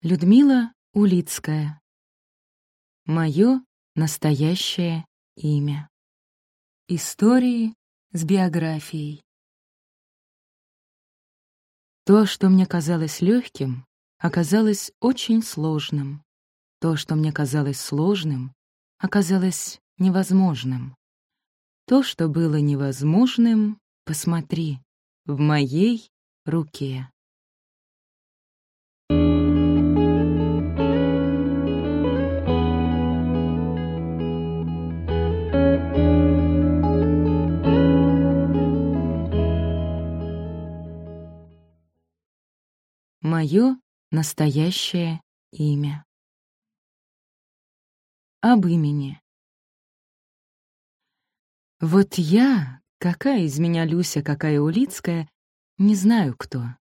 Людмила Улицкая. Моё настоящее имя. Истории с биографией. То, что мне казалось легким, оказалось очень сложным. То, что мне казалось сложным, оказалось невозможным. То, что было невозможным, посмотри, в моей руке. Мое настоящее имя. Об имени. Вот я, какая из меня Люся, какая Улицкая, не знаю кто.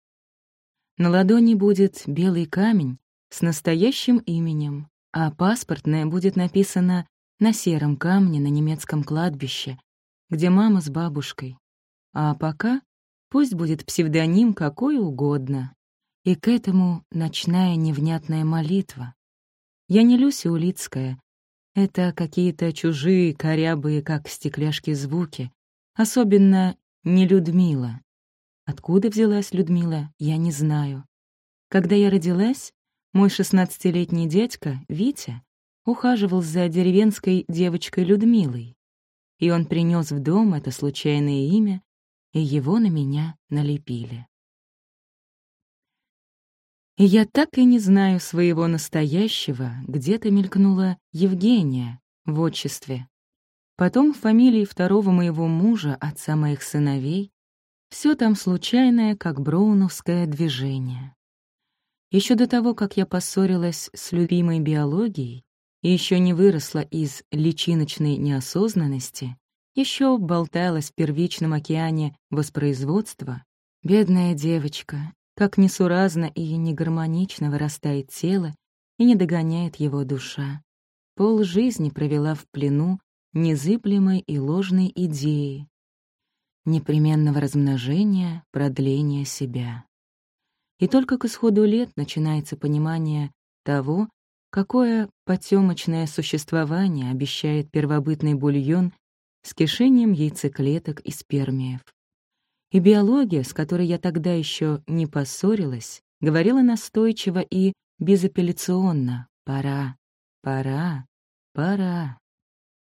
На ладони будет белый камень с настоящим именем, а паспортное будет написано на сером камне на немецком кладбище, где мама с бабушкой. А пока пусть будет псевдоним какой угодно. И к этому ночная невнятная молитва. Я не Люся Улицкая. Это какие-то чужие, корябые, как стекляшки, звуки. Особенно не Людмила. Откуда взялась Людмила, я не знаю. Когда я родилась, мой шестнадцатилетний дядька, Витя, ухаживал за деревенской девочкой Людмилой. И он принес в дом это случайное имя, и его на меня налепили. И я так и не знаю своего настоящего, где-то мелькнула Евгения в отчестве. Потом фамилии второго моего мужа, отца моих сыновей. Все там случайное, как броуновское движение. Еще до того, как я поссорилась с любимой биологией и еще не выросла из личиночной неосознанности, еще болталась в первичном океане воспроизводства, бедная девочка, как несуразно и негармонично вырастает тело и не догоняет его душа. Пол жизни провела в плену незыблемой и ложной идеи, непременного размножения, продления себя. И только к исходу лет начинается понимание того, какое потёмочное существование обещает первобытный бульон с кишением яйцеклеток и спермиев. И биология, с которой я тогда еще не поссорилась, говорила настойчиво и безапелляционно «пора, пора, пора».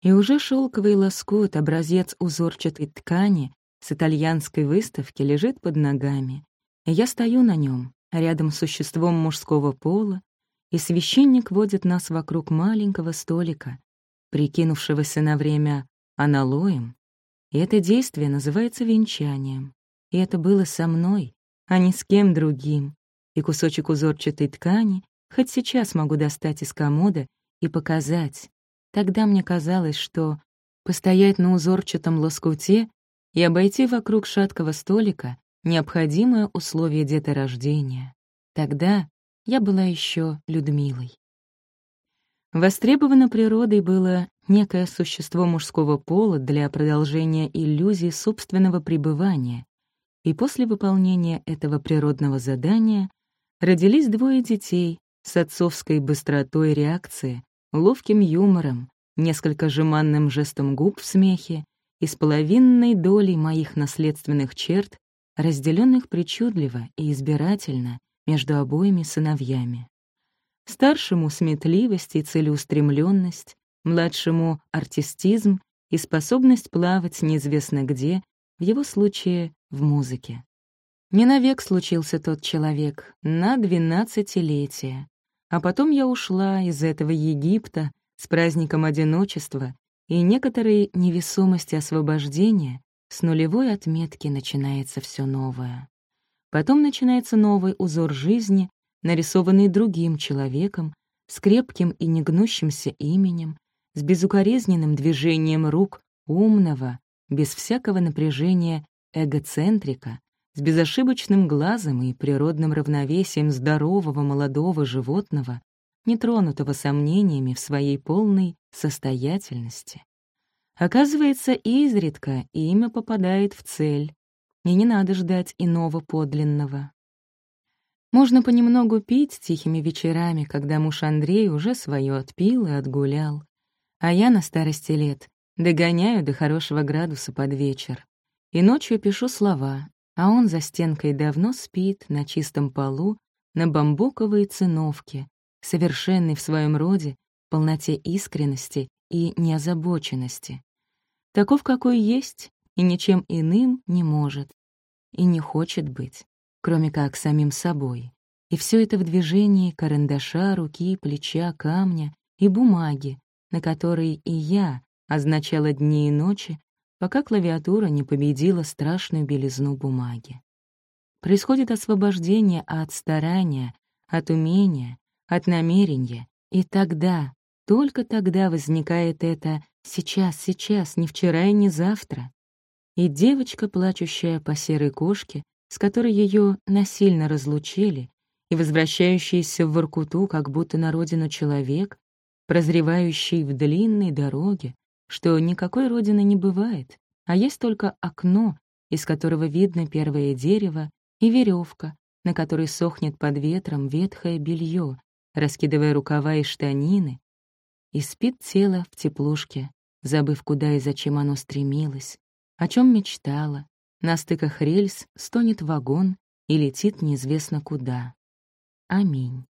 И уже шелковый лоскут, образец узорчатой ткани с итальянской выставки лежит под ногами. И я стою на нем, рядом с существом мужского пола, и священник водит нас вокруг маленького столика, прикинувшегося на время аналоем, и это действие называется венчанием. И это было со мной, а не с кем другим. И кусочек узорчатой ткани хоть сейчас могу достать из комода и показать. Тогда мне казалось, что постоять на узорчатом лоскуте и обойти вокруг шаткого столика — необходимое условие деторождения. Тогда я была еще Людмилой. Востребовано природой было некое существо мужского пола для продолжения иллюзии собственного пребывания, и после выполнения этого природного задания родились двое детей с отцовской быстротой реакции, ловким юмором, несколько жеманным жестом губ в смехе и с половинной долей моих наследственных черт, разделенных причудливо и избирательно между обоими сыновьями. Старшему — сметливость и целеустремленность, младшему — артистизм и способность плавать неизвестно где, в его случае — в музыке. Не навек случился тот человек, на двенадцатилетие. А потом я ушла из этого Египта с праздником одиночества и некоторой невесомости освобождения, с нулевой отметки начинается все новое. Потом начинается новый узор жизни, нарисованный другим человеком, с крепким и негнущимся именем, с безукоризненным движением рук умного, без всякого напряжения эгоцентрика, с безошибочным глазом и природным равновесием здорового молодого животного, нетронутого сомнениями в своей полной состоятельности. Оказывается, изредка имя попадает в цель, и не надо ждать иного подлинного. Можно понемногу пить тихими вечерами, когда муж Андрей уже свое отпил и отгулял. А я на старости лет догоняю до хорошего градуса под вечер. И ночью пишу слова, а он за стенкой давно спит на чистом полу, на бамбуковой циновке, совершенный в своем роде, полноте искренности и неозабоченности. Таков, какой есть, и ничем иным не может, и не хочет быть, кроме как самим собой. И все это в движении карандаша, руки, плеча, камня и бумаги, на которой и я означала дни и ночи, пока клавиатура не победила страшную белизну бумаги. Происходит освобождение от старания, от умения, от намерения, и тогда, только тогда возникает это «сейчас, сейчас, не вчера и не завтра». И девочка, плачущая по серой кошке, с которой ее насильно разлучили, и возвращающийся в Воркуту, как будто на родину человек, прозревающий в длинной дороге, что никакой родины не бывает, а есть только окно, из которого видно первое дерево, и веревка, на которой сохнет под ветром ветхое белье, раскидывая рукава и штанины, и спит тело в теплушке, забыв, куда и зачем оно стремилось, о чем мечтала. На стыках рельс стонет вагон и летит неизвестно куда. Аминь.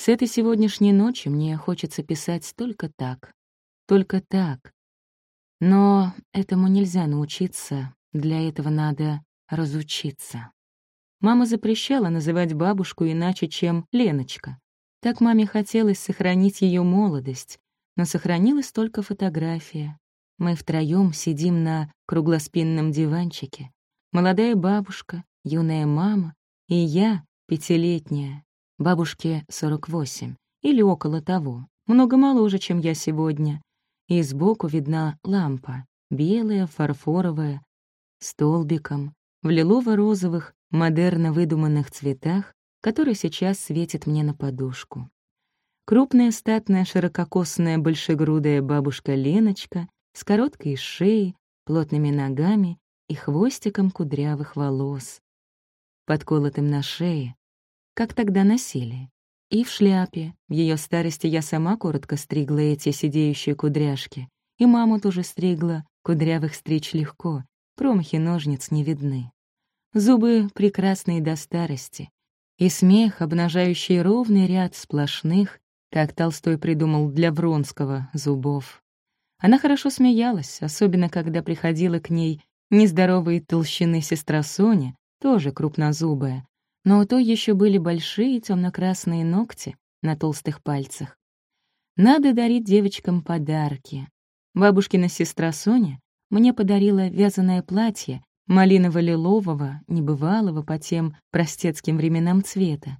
С этой сегодняшней ночи мне хочется писать только так, только так. Но этому нельзя научиться, для этого надо разучиться. Мама запрещала называть бабушку иначе, чем Леночка. Так маме хотелось сохранить ее молодость, но сохранилась только фотография. Мы втроем сидим на круглоспинном диванчике. Молодая бабушка, юная мама и я, пятилетняя. Бабушке 48 или около того, много моложе, чем я сегодня и сбоку видна лампа, белая, фарфоровая, столбиком, в лилово-розовых, модерно выдуманных цветах, который сейчас светит мне на подушку. Крупная, статная, ширококосная, большегрудая бабушка Леночка с короткой шеей, плотными ногами и хвостиком кудрявых волос, подколотым на шее, как тогда носили. И в шляпе. В ее старости я сама коротко стригла эти сидеющие кудряшки. И маму тоже стригла. Кудрявых стричь легко. Промахи ножниц не видны. Зубы прекрасные до старости. И смех, обнажающий ровный ряд сплошных, как Толстой придумал для Вронского, зубов. Она хорошо смеялась, особенно когда приходила к ней нездоровой толщины сестра Соня, тоже крупнозубая, но у той еще были большие темно-красные ногти на толстых пальцах. Надо дарить девочкам подарки. Бабушкина сестра Соня мне подарила вязаное платье малиново-лилового, небывалого по тем простецким временам цвета.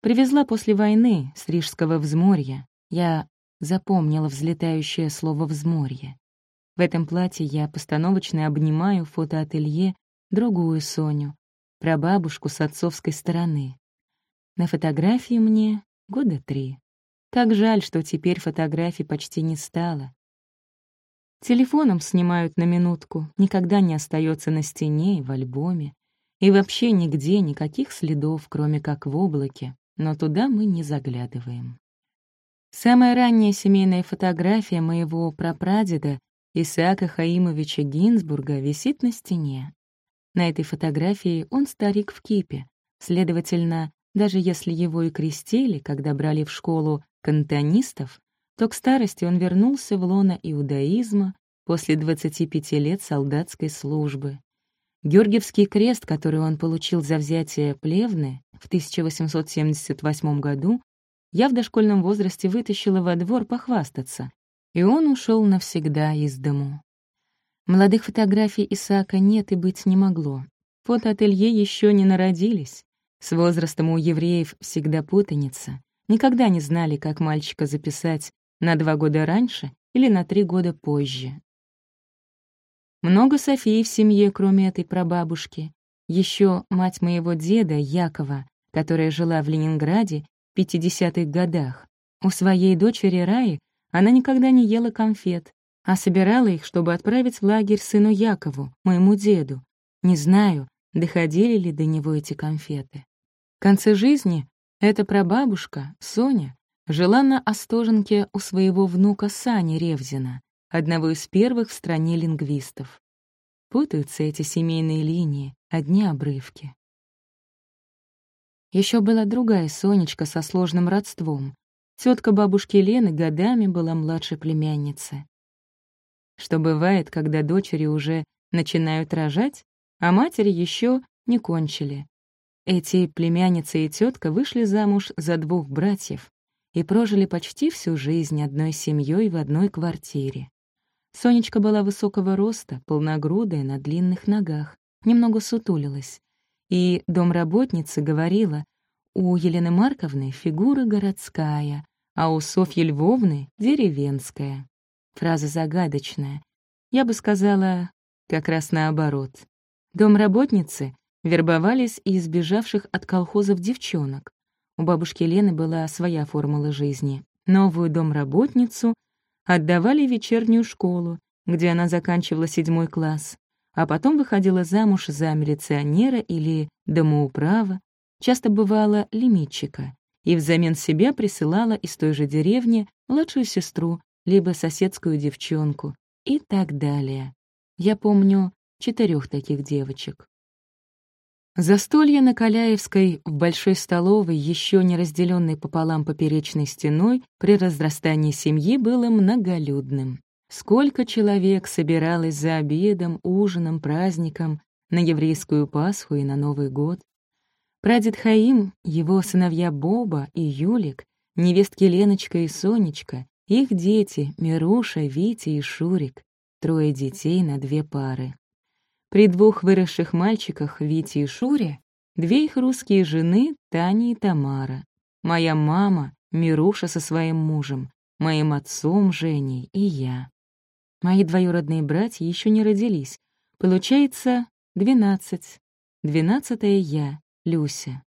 Привезла после войны с Рижского взморья. Я запомнила взлетающее слово «взморье». В этом платье я постановочно обнимаю фотоателье другую Соню, прабабушку с отцовской стороны. На фотографии мне года три. Как жаль, что теперь фотографий почти не стало. Телефоном снимают на минутку, никогда не остается на стене и в альбоме. И вообще нигде никаких следов, кроме как в облаке, но туда мы не заглядываем. Самая ранняя семейная фотография моего прапрадеда Исаака Хаимовича Гинзбурга висит на стене. На этой фотографии он старик в кипе. Следовательно, даже если его и крестили, когда брали в школу кантонистов, то к старости он вернулся в лоно иудаизма после 25 лет солдатской службы. Георгиевский крест, который он получил за взятие Плевны в 1878 году, я в дошкольном возрасте вытащила во двор похвастаться, и он ушел навсегда из дому. Молодых фотографий Исаака нет и быть не могло. Фотоателье еще не народились. С возрастом у евреев всегда путаница. Никогда не знали, как мальчика записать на два года раньше или на три года позже. Много Софии в семье, кроме этой прабабушки. Еще мать моего деда, Якова, которая жила в Ленинграде в 50-х годах. У своей дочери Раи она никогда не ела конфет, а собирала их, чтобы отправить в лагерь сыну Якову, моему деду. Не знаю, доходили ли до него эти конфеты. конце жизни эта прабабушка, Соня, жила на Остоженке у своего внука Сани Ревзина, одного из первых в стране лингвистов. Путаются эти семейные линии, одни обрывки. Еще была другая Сонечка со сложным родством. Тетка бабушки Лены годами была младшей племянницы. Что бывает, когда дочери уже начинают рожать, а матери еще не кончили. Эти племянница и тетка вышли замуж за двух братьев и прожили почти всю жизнь одной семьей в одной квартире. Сонечка была высокого роста, полногрудая, на длинных ногах, немного сутулилась. И домработница говорила, у Елены Марковны фигура городская, а у Софьи Львовны — деревенская. Фраза загадочная. Я бы сказала, как раз наоборот. Домработницы вербовались из сбежавших от колхозов девчонок. У бабушки Лены была своя формула жизни. Новую домработницу отдавали в вечернюю школу, где она заканчивала седьмой класс, а потом выходила замуж за милиционера или домоуправа, часто бывала лимитчика, и взамен себя присылала из той же деревни младшую сестру, либо соседскую девчонку и так далее. Я помню четырех таких девочек. Застолье на Каляевской в большой столовой, еще не разделенной пополам поперечной стеной, при разрастании семьи было многолюдным. Сколько человек собиралось за обедом, ужином, праздником, на еврейскую Пасху и на Новый год. Прадед Хаим, его сыновья Боба и Юлик, невестки Леночка и Сонечка, их дети Мируша, Витя и Шурик, трое детей на две пары. При двух выросших мальчиках, Вите и Шуре, две их русские жены, Таня и Тамара. Моя мама, Мируша со своим мужем, моим отцом Женей и я. Мои двоюродные братья еще не родились. Получается, двенадцать. Двенадцатая я, Люся.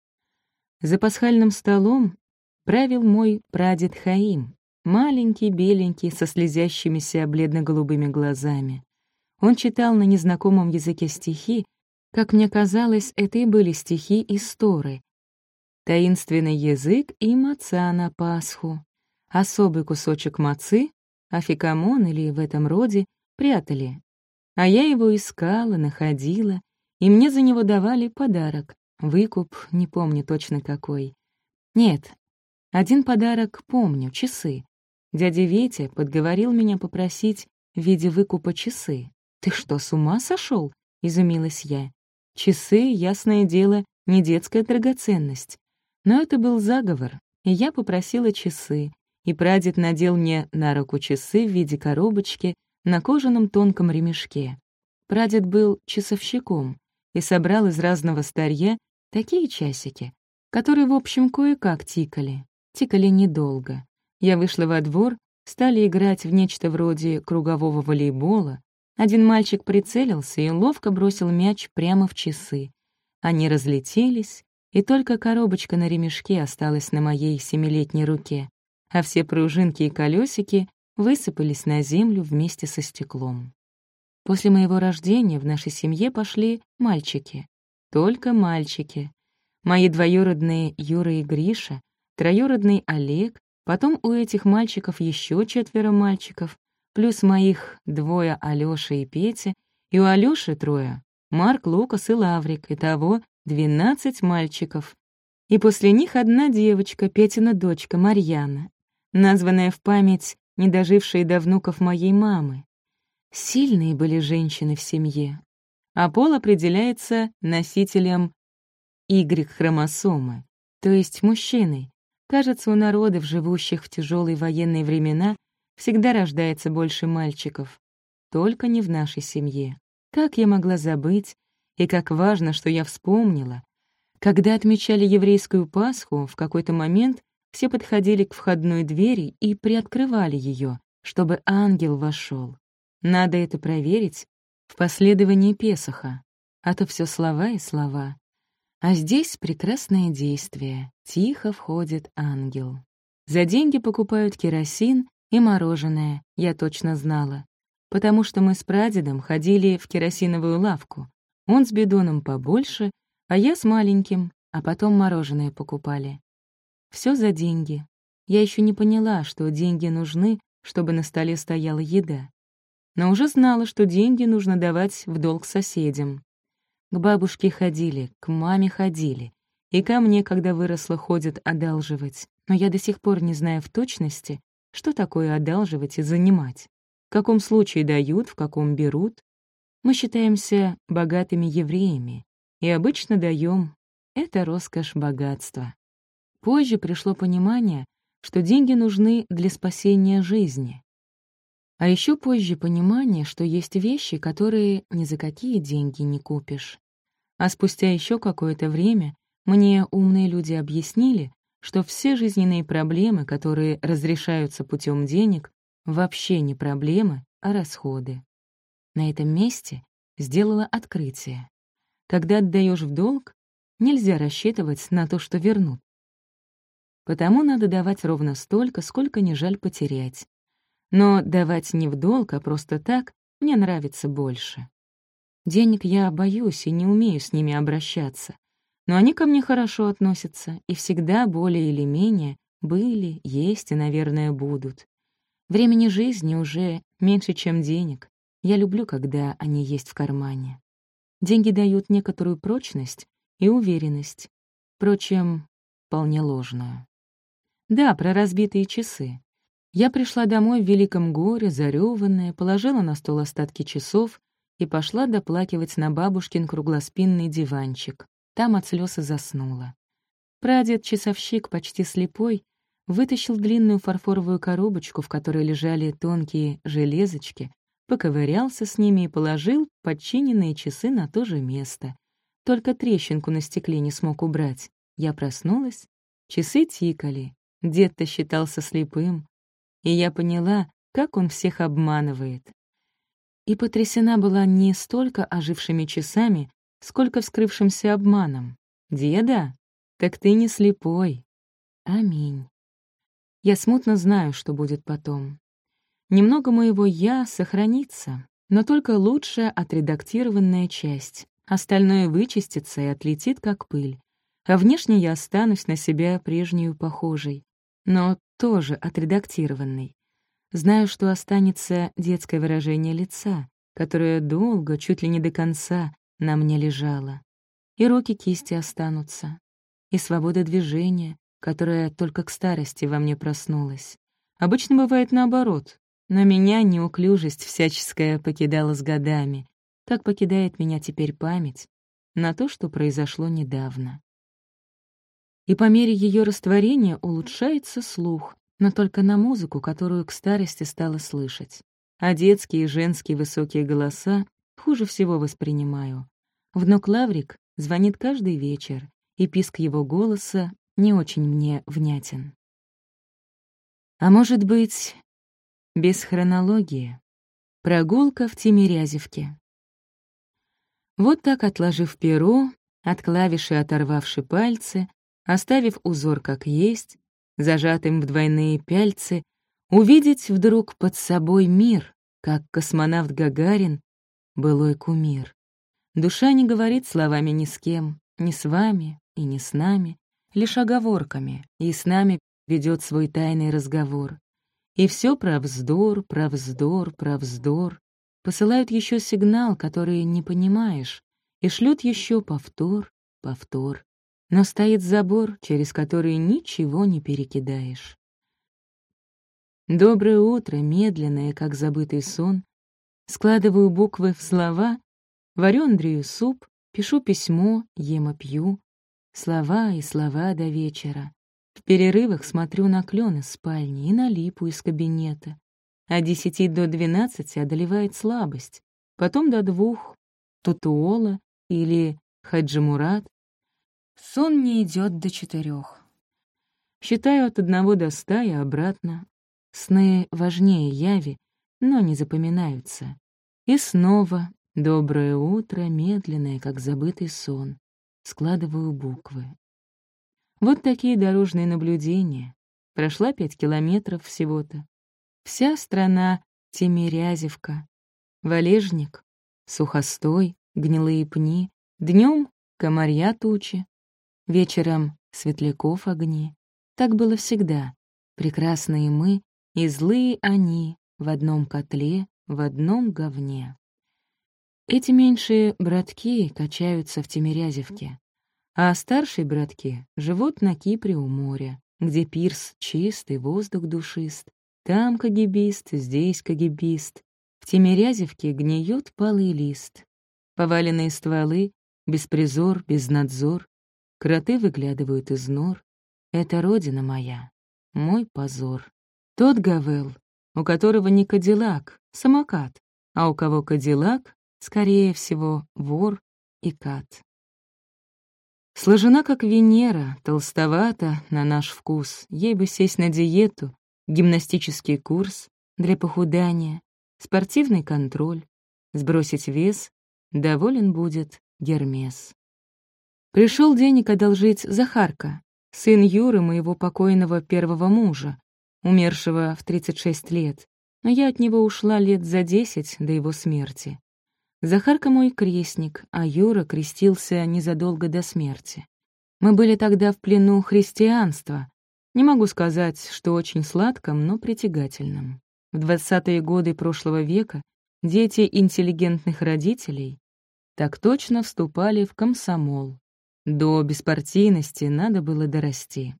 За пасхальным столом правил мой прадед Хаим, маленький, беленький, со слезящимися бледно-голубыми глазами. Он читал на незнакомом языке стихи, как мне казалось, это и были стихи из Торы. Таинственный язык и маца на Пасху. Особый кусочек мацы, афикамон или в этом роде, прятали. А я его искала, находила, и мне за него давали подарок. Выкуп, не помню точно какой. Нет, один подарок помню — часы. Дядя Витя подговорил меня попросить в виде выкупа часы. «Ты что, с ума сошел? изумилась я. Часы, ясное дело, не детская драгоценность. Но это был заговор, и я попросила часы, и прадед надел мне на руку часы в виде коробочки на кожаном тонком ремешке. Прадед был часовщиком и собрал из разного старья такие часики, которые, в общем, кое-как тикали. Тикали недолго. Я вышла во двор, стали играть в нечто вроде кругового волейбола, один мальчик прицелился и ловко бросил мяч прямо в часы. Они разлетелись, и только коробочка на ремешке осталась на моей семилетней руке, а все пружинки и колесики высыпались на землю вместе со стеклом. После моего рождения в нашей семье пошли мальчики. Только мальчики. Мои двоюродные Юра и Гриша, троюродный Олег, потом у этих мальчиков еще четверо мальчиков, плюс моих двое Алёша и Петя, и у Алёши трое — Марк, Лукас и Лаврик, итого двенадцать мальчиков. И после них одна девочка, Петина дочка, Марьяна, названная в память не дожившей до внуков моей мамы. Сильные были женщины в семье, а пол определяется носителем Y-хромосомы, то есть мужчиной. Кажется, у народов, живущих в тяжелые военные времена, всегда рождается больше мальчиков. Только не в нашей семье. Как я могла забыть, и как важно, что я вспомнила. Когда отмечали еврейскую Пасху, в какой-то момент все подходили к входной двери и приоткрывали ее, чтобы ангел вошел. Надо это проверить в последовании Песаха, а то все слова и слова. А здесь прекрасное действие. Тихо входит ангел. За деньги покупают керосин и мороженое, я точно знала. Потому что мы с прадедом ходили в керосиновую лавку. Он с бидоном побольше, а я с маленьким, а потом мороженое покупали. Все за деньги. Я еще не поняла, что деньги нужны, чтобы на столе стояла еда. Но уже знала, что деньги нужно давать в долг соседям. К бабушке ходили, к маме ходили. И ко мне, когда выросла, ходят одалживать. Но я до сих пор не знаю в точности, что такое одалживать и занимать. В каком случае дают, в каком берут. Мы считаемся богатыми евреями и обычно даем. Это роскошь богатства. Позже пришло понимание, что деньги нужны для спасения жизни. А еще позже понимание, что есть вещи, которые ни за какие деньги не купишь. А спустя еще какое-то время мне умные люди объяснили, что все жизненные проблемы, которые разрешаются путем денег, вообще не проблемы, а расходы. На этом месте сделала открытие. Когда отдаешь в долг, нельзя рассчитывать на то, что вернут. Потому надо давать ровно столько, сколько не жаль потерять. Но давать не в долг, а просто так мне нравится больше. Денег я боюсь и не умею с ними обращаться. Но они ко мне хорошо относятся и всегда более или менее были, есть и, наверное, будут. Времени жизни уже меньше, чем денег. Я люблю, когда они есть в кармане. Деньги дают некоторую прочность и уверенность. Впрочем, вполне ложную. Да, про разбитые часы. Я пришла домой в великом горе, зарёванная, положила на стол остатки часов и пошла доплакивать на бабушкин круглоспинный диванчик. Там от слез и заснула. Прадед-часовщик, почти слепой, вытащил длинную фарфоровую коробочку, в которой лежали тонкие железочки, поковырялся с ними и положил подчиненные часы на то же место. Только трещинку на стекле не смог убрать. Я проснулась, часы тикали, Дед-то считался слепым, и я поняла, как он всех обманывает. И потрясена была не столько ожившими часами, сколько вскрывшимся обманом. «Деда, так ты не слепой». Аминь. Я смутно знаю, что будет потом. Немного моего «я» сохранится, но только лучшая отредактированная часть. Остальное вычистится и отлетит, как пыль. А внешне я останусь на себя прежнюю похожей но тоже отредактированный. Знаю, что останется детское выражение лица, которое долго, чуть ли не до конца, на мне лежало. И руки кисти останутся, и свобода движения, которая только к старости во мне проснулась. Обычно бывает наоборот, но меня неуклюжесть всяческая покидала с годами, как покидает меня теперь память на то, что произошло недавно и по мере ее растворения улучшается слух, но только на музыку, которую к старости стала слышать. А детские и женские высокие голоса хуже всего воспринимаю. Внук Лаврик звонит каждый вечер, и писк его голоса не очень мне внятен. А может быть, без хронологии. Прогулка в Тимирязевке. Вот так, отложив перо, от клавиши оторвавши пальцы, оставив узор как есть, зажатым в двойные пяльцы, увидеть вдруг под собой мир, как космонавт Гагарин, былой кумир. Душа не говорит словами ни с кем, ни с вами и ни с нами, лишь оговорками, и с нами ведет свой тайный разговор. И все про вздор, про вздор, про вздор. Посылают еще сигнал, который не понимаешь, и шлют еще повтор, повтор но стоит забор, через который ничего не перекидаешь. Доброе утро, медленное, как забытый сон. Складываю буквы в слова, варю Андрею суп, пишу письмо, ем и пью. Слова и слова до вечера. В перерывах смотрю на клен из спальни и на липу из кабинета. От десяти до двенадцати одолевает слабость, потом до двух — Тутуола или Хаджимурат, Сон не идет до четырех. Считаю от одного до ста и обратно. Сны важнее яви, но не запоминаются. И снова доброе утро, медленное, как забытый сон. Складываю буквы. Вот такие дорожные наблюдения. Прошла пять километров всего-то. Вся страна — Тимирязевка. Валежник, сухостой, гнилые пни. Днем комарья тучи, вечером светляков огни. Так было всегда. Прекрасные мы и злые они в одном котле, в одном говне. Эти меньшие братки качаются в Тимирязевке, а старшие братки живут на Кипре у моря, где пирс чистый, воздух душист. Там кагибист, здесь кагибист. В Тимирязевке гниет палый лист. Поваленные стволы, беспризор, безнадзор. Кроты выглядывают из нор. Это родина моя, мой позор. Тот Гавел, у которого не кадиллак, самокат, а у кого кадиллак, скорее всего, вор и кат. Сложена, как Венера, толстовата на наш вкус, ей бы сесть на диету, гимнастический курс для похудания, спортивный контроль, сбросить вес, доволен будет Гермес. Пришел денег одолжить Захарка, сын Юры, моего покойного первого мужа, умершего в 36 лет, но я от него ушла лет за 10 до его смерти. Захарка мой крестник, а Юра крестился незадолго до смерти. Мы были тогда в плену христианства. Не могу сказать, что очень сладком, но притягательным. В двадцатые годы прошлого века дети интеллигентных родителей так точно вступали в комсомол. До беспартийности надо было дорасти.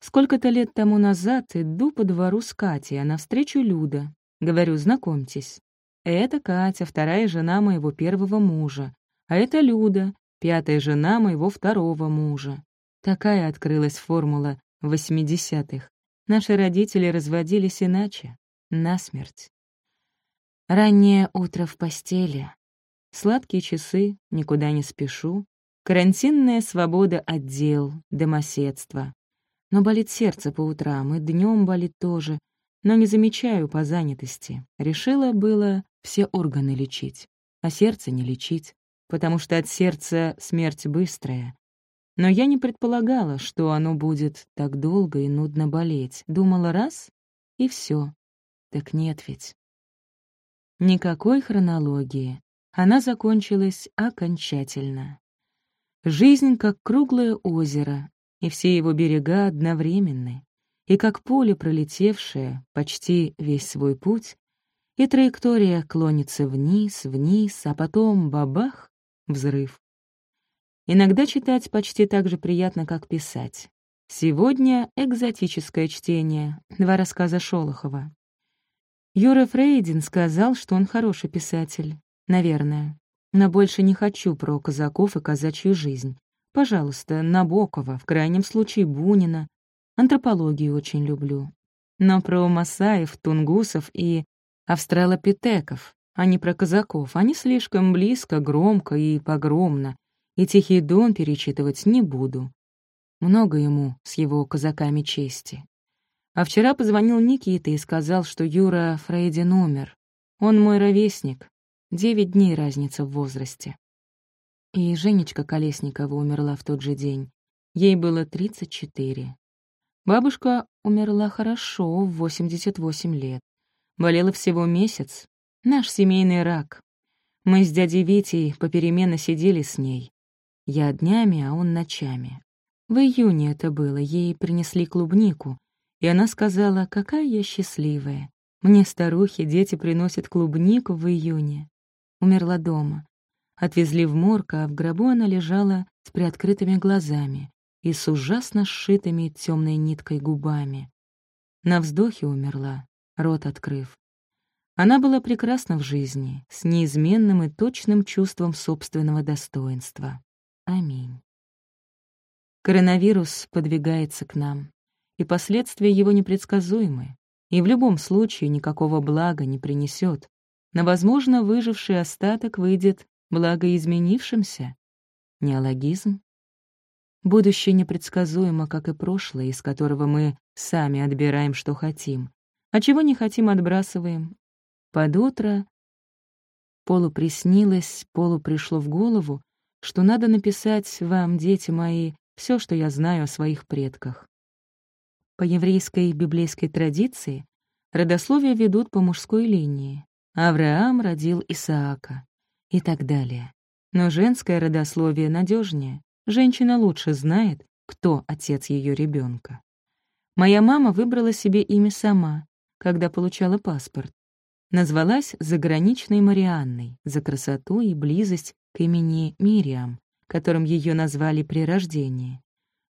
Сколько-то лет тому назад иду по двору с Катей, а навстречу Люда. Говорю, знакомьтесь. Это Катя, вторая жена моего первого мужа. А это Люда, пятая жена моего второго мужа. Такая открылась формула в 80-х. Наши родители разводились иначе, насмерть. Раннее утро в постели. Сладкие часы, никуда не спешу. Карантинная свобода от дел. Но болит сердце по утрам, и днем болит тоже. Но не замечаю по занятости. Решила было все органы лечить, а сердце не лечить, потому что от сердца смерть быстрая. Но я не предполагала, что оно будет так долго и нудно болеть. Думала раз — и все. Так нет ведь. Никакой хронологии. Она закончилась окончательно. Жизнь как круглое озеро, и все его берега одновременны, и как поле пролетевшее почти весь свой путь, и траектория клонится вниз, вниз, а потом бабах — взрыв. Иногда читать почти так же приятно, как писать. Сегодня экзотическое чтение, два рассказа Шолохова. Юра Фрейдин сказал, что он хороший писатель. Наверное. Но больше не хочу про казаков и казачью жизнь. Пожалуйста, Набокова, в крайнем случае Бунина. Антропологию очень люблю. Но про масаев, тунгусов и австралопитеков, а не про казаков, они слишком близко, громко и погромно, и Тихий Дон перечитывать не буду. Много ему с его казаками чести. А вчера позвонил Никита и сказал, что Юра Фрейдин умер. Он мой ровесник. Девять дней разница в возрасте. И Женечка Колесникова умерла в тот же день. Ей было 34. Бабушка умерла хорошо, в 88 лет. Болела всего месяц. Наш семейный рак. Мы с дядей Витей попеременно сидели с ней. Я днями, а он ночами. В июне это было, ей принесли клубнику, и она сказала, какая я счастливая. Мне, старухи, дети приносят клубнику в июне. Умерла дома. Отвезли в морг, а в гробу она лежала с приоткрытыми глазами и с ужасно сшитыми темной ниткой губами. На вздохе умерла, рот открыв. Она была прекрасна в жизни, с неизменным и точным чувством собственного достоинства. Аминь. Коронавирус подвигается к нам, и последствия его непредсказуемы, и в любом случае никакого блага не принесет, но, возможно, выживший остаток выйдет благоизменившимся? Неологизм? Будущее непредсказуемо, как и прошлое, из которого мы сами отбираем, что хотим, а чего не хотим, отбрасываем. Под утро Полу приснилось, Полу пришло в голову, что надо написать вам, дети мои, все, что я знаю о своих предках. По еврейской библейской традиции родословие ведут по мужской линии. Авраам родил Исаака и так далее. Но женское родословие надежнее. Женщина лучше знает, кто отец ее ребенка. Моя мама выбрала себе имя сама, когда получала паспорт. Назвалась заграничной Марианной за красоту и близость к имени Мириам, которым ее назвали при рождении.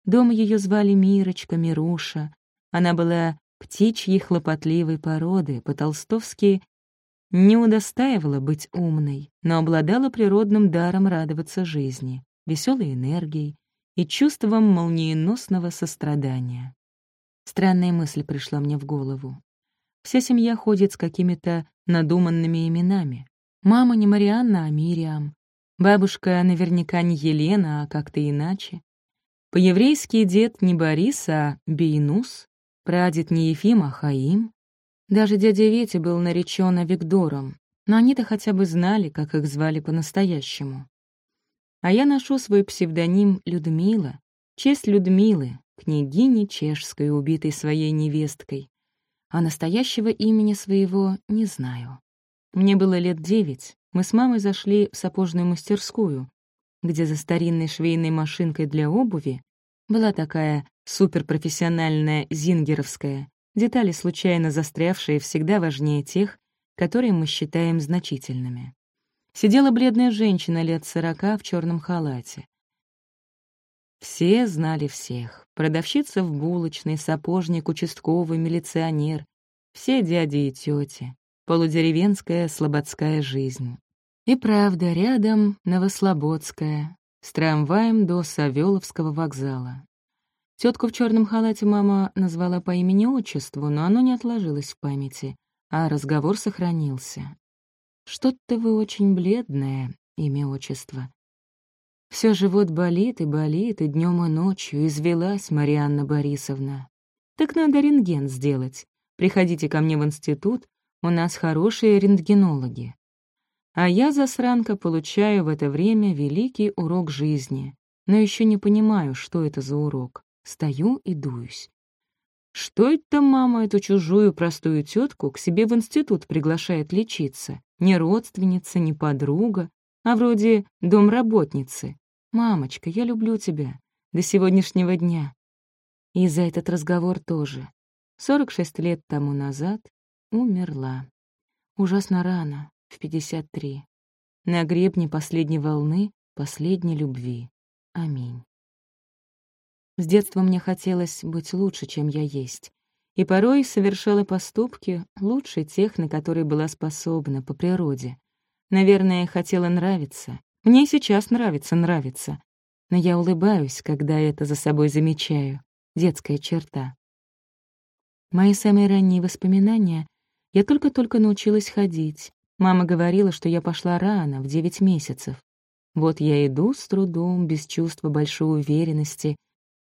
Дома ее звали Мирочка, Мируша. Она была птичьей хлопотливой породы, по-толстовски не удостаивала быть умной, но обладала природным даром радоваться жизни, веселой энергией и чувством молниеносного сострадания. Странная мысль пришла мне в голову. Вся семья ходит с какими-то надуманными именами. Мама не Марианна, а Мириам. Бабушка наверняка не Елена, а как-то иначе. По-еврейски дед не Борис, а Бейнус, прадед не Ефим, а Хаим. Даже дядя Ветя был наречен Авигдором, но они-то хотя бы знали, как их звали по-настоящему. А я ношу свой псевдоним Людмила, честь Людмилы, княгини чешской, убитой своей невесткой. А настоящего имени своего не знаю. Мне было лет девять, мы с мамой зашли в сапожную мастерскую, где за старинной швейной машинкой для обуви была такая суперпрофессиональная зингеровская, детали, случайно застрявшие, всегда важнее тех, которые мы считаем значительными. Сидела бледная женщина лет сорока в черном халате. Все знали всех. Продавщица в булочной, сапожник, участковый, милиционер. Все дяди и тети. Полудеревенская слободская жизнь. И правда, рядом Новослободская, с трамваем до Савеловского вокзала. Тетку в черном халате мама назвала по имени-отчеству, но оно не отложилось в памяти, а разговор сохранился. «Что-то вы очень бледное, имя-отчество». Все живот болит и болит, и днем и ночью извелась Марианна Борисовна. Так надо рентген сделать. Приходите ко мне в институт, у нас хорошие рентгенологи. А я, засранка, получаю в это время великий урок жизни, но еще не понимаю, что это за урок. Стою и дуюсь. Что это мама эту чужую простую тетку к себе в институт приглашает лечиться? Не родственница, не подруга, а вроде домработницы. «Мамочка, я люблю тебя. До сегодняшнего дня». И за этот разговор тоже. 46 лет тому назад умерла. Ужасно рано, в 53. На гребне последней волны, последней любви. Аминь. С детства мне хотелось быть лучше, чем я есть. И порой совершала поступки лучше тех, на которые была способна по природе. Наверное, хотела нравиться. Мне сейчас нравится нравится. Но я улыбаюсь, когда это за собой замечаю. Детская черта. Мои самые ранние воспоминания — я только-только научилась ходить, Мама говорила, что я пошла рано, в девять месяцев. Вот я иду с трудом, без чувства большой уверенности,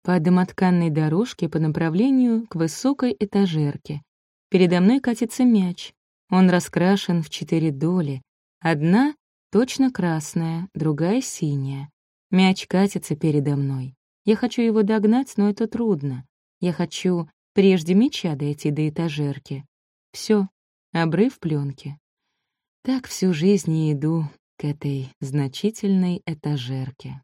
по домотканной дорожке по направлению к высокой этажерке. Передо мной катится мяч. Он раскрашен в четыре доли. Одна точно красная, другая синяя. Мяч катится передо мной. Я хочу его догнать, но это трудно. Я хочу прежде мяча дойти до этажерки. Все, обрыв пленки. Так всю жизнь и иду к этой значительной этажерке.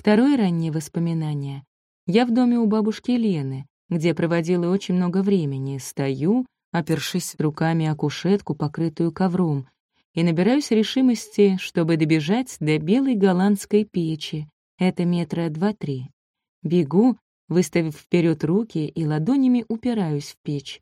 Второе раннее воспоминание. Я в доме у бабушки Лены, где проводила очень много времени, стою, опершись руками о кушетку, покрытую ковром, и набираюсь решимости, чтобы добежать до белой голландской печи. Это метра два-три. Бегу, выставив вперед руки и ладонями упираюсь в печь.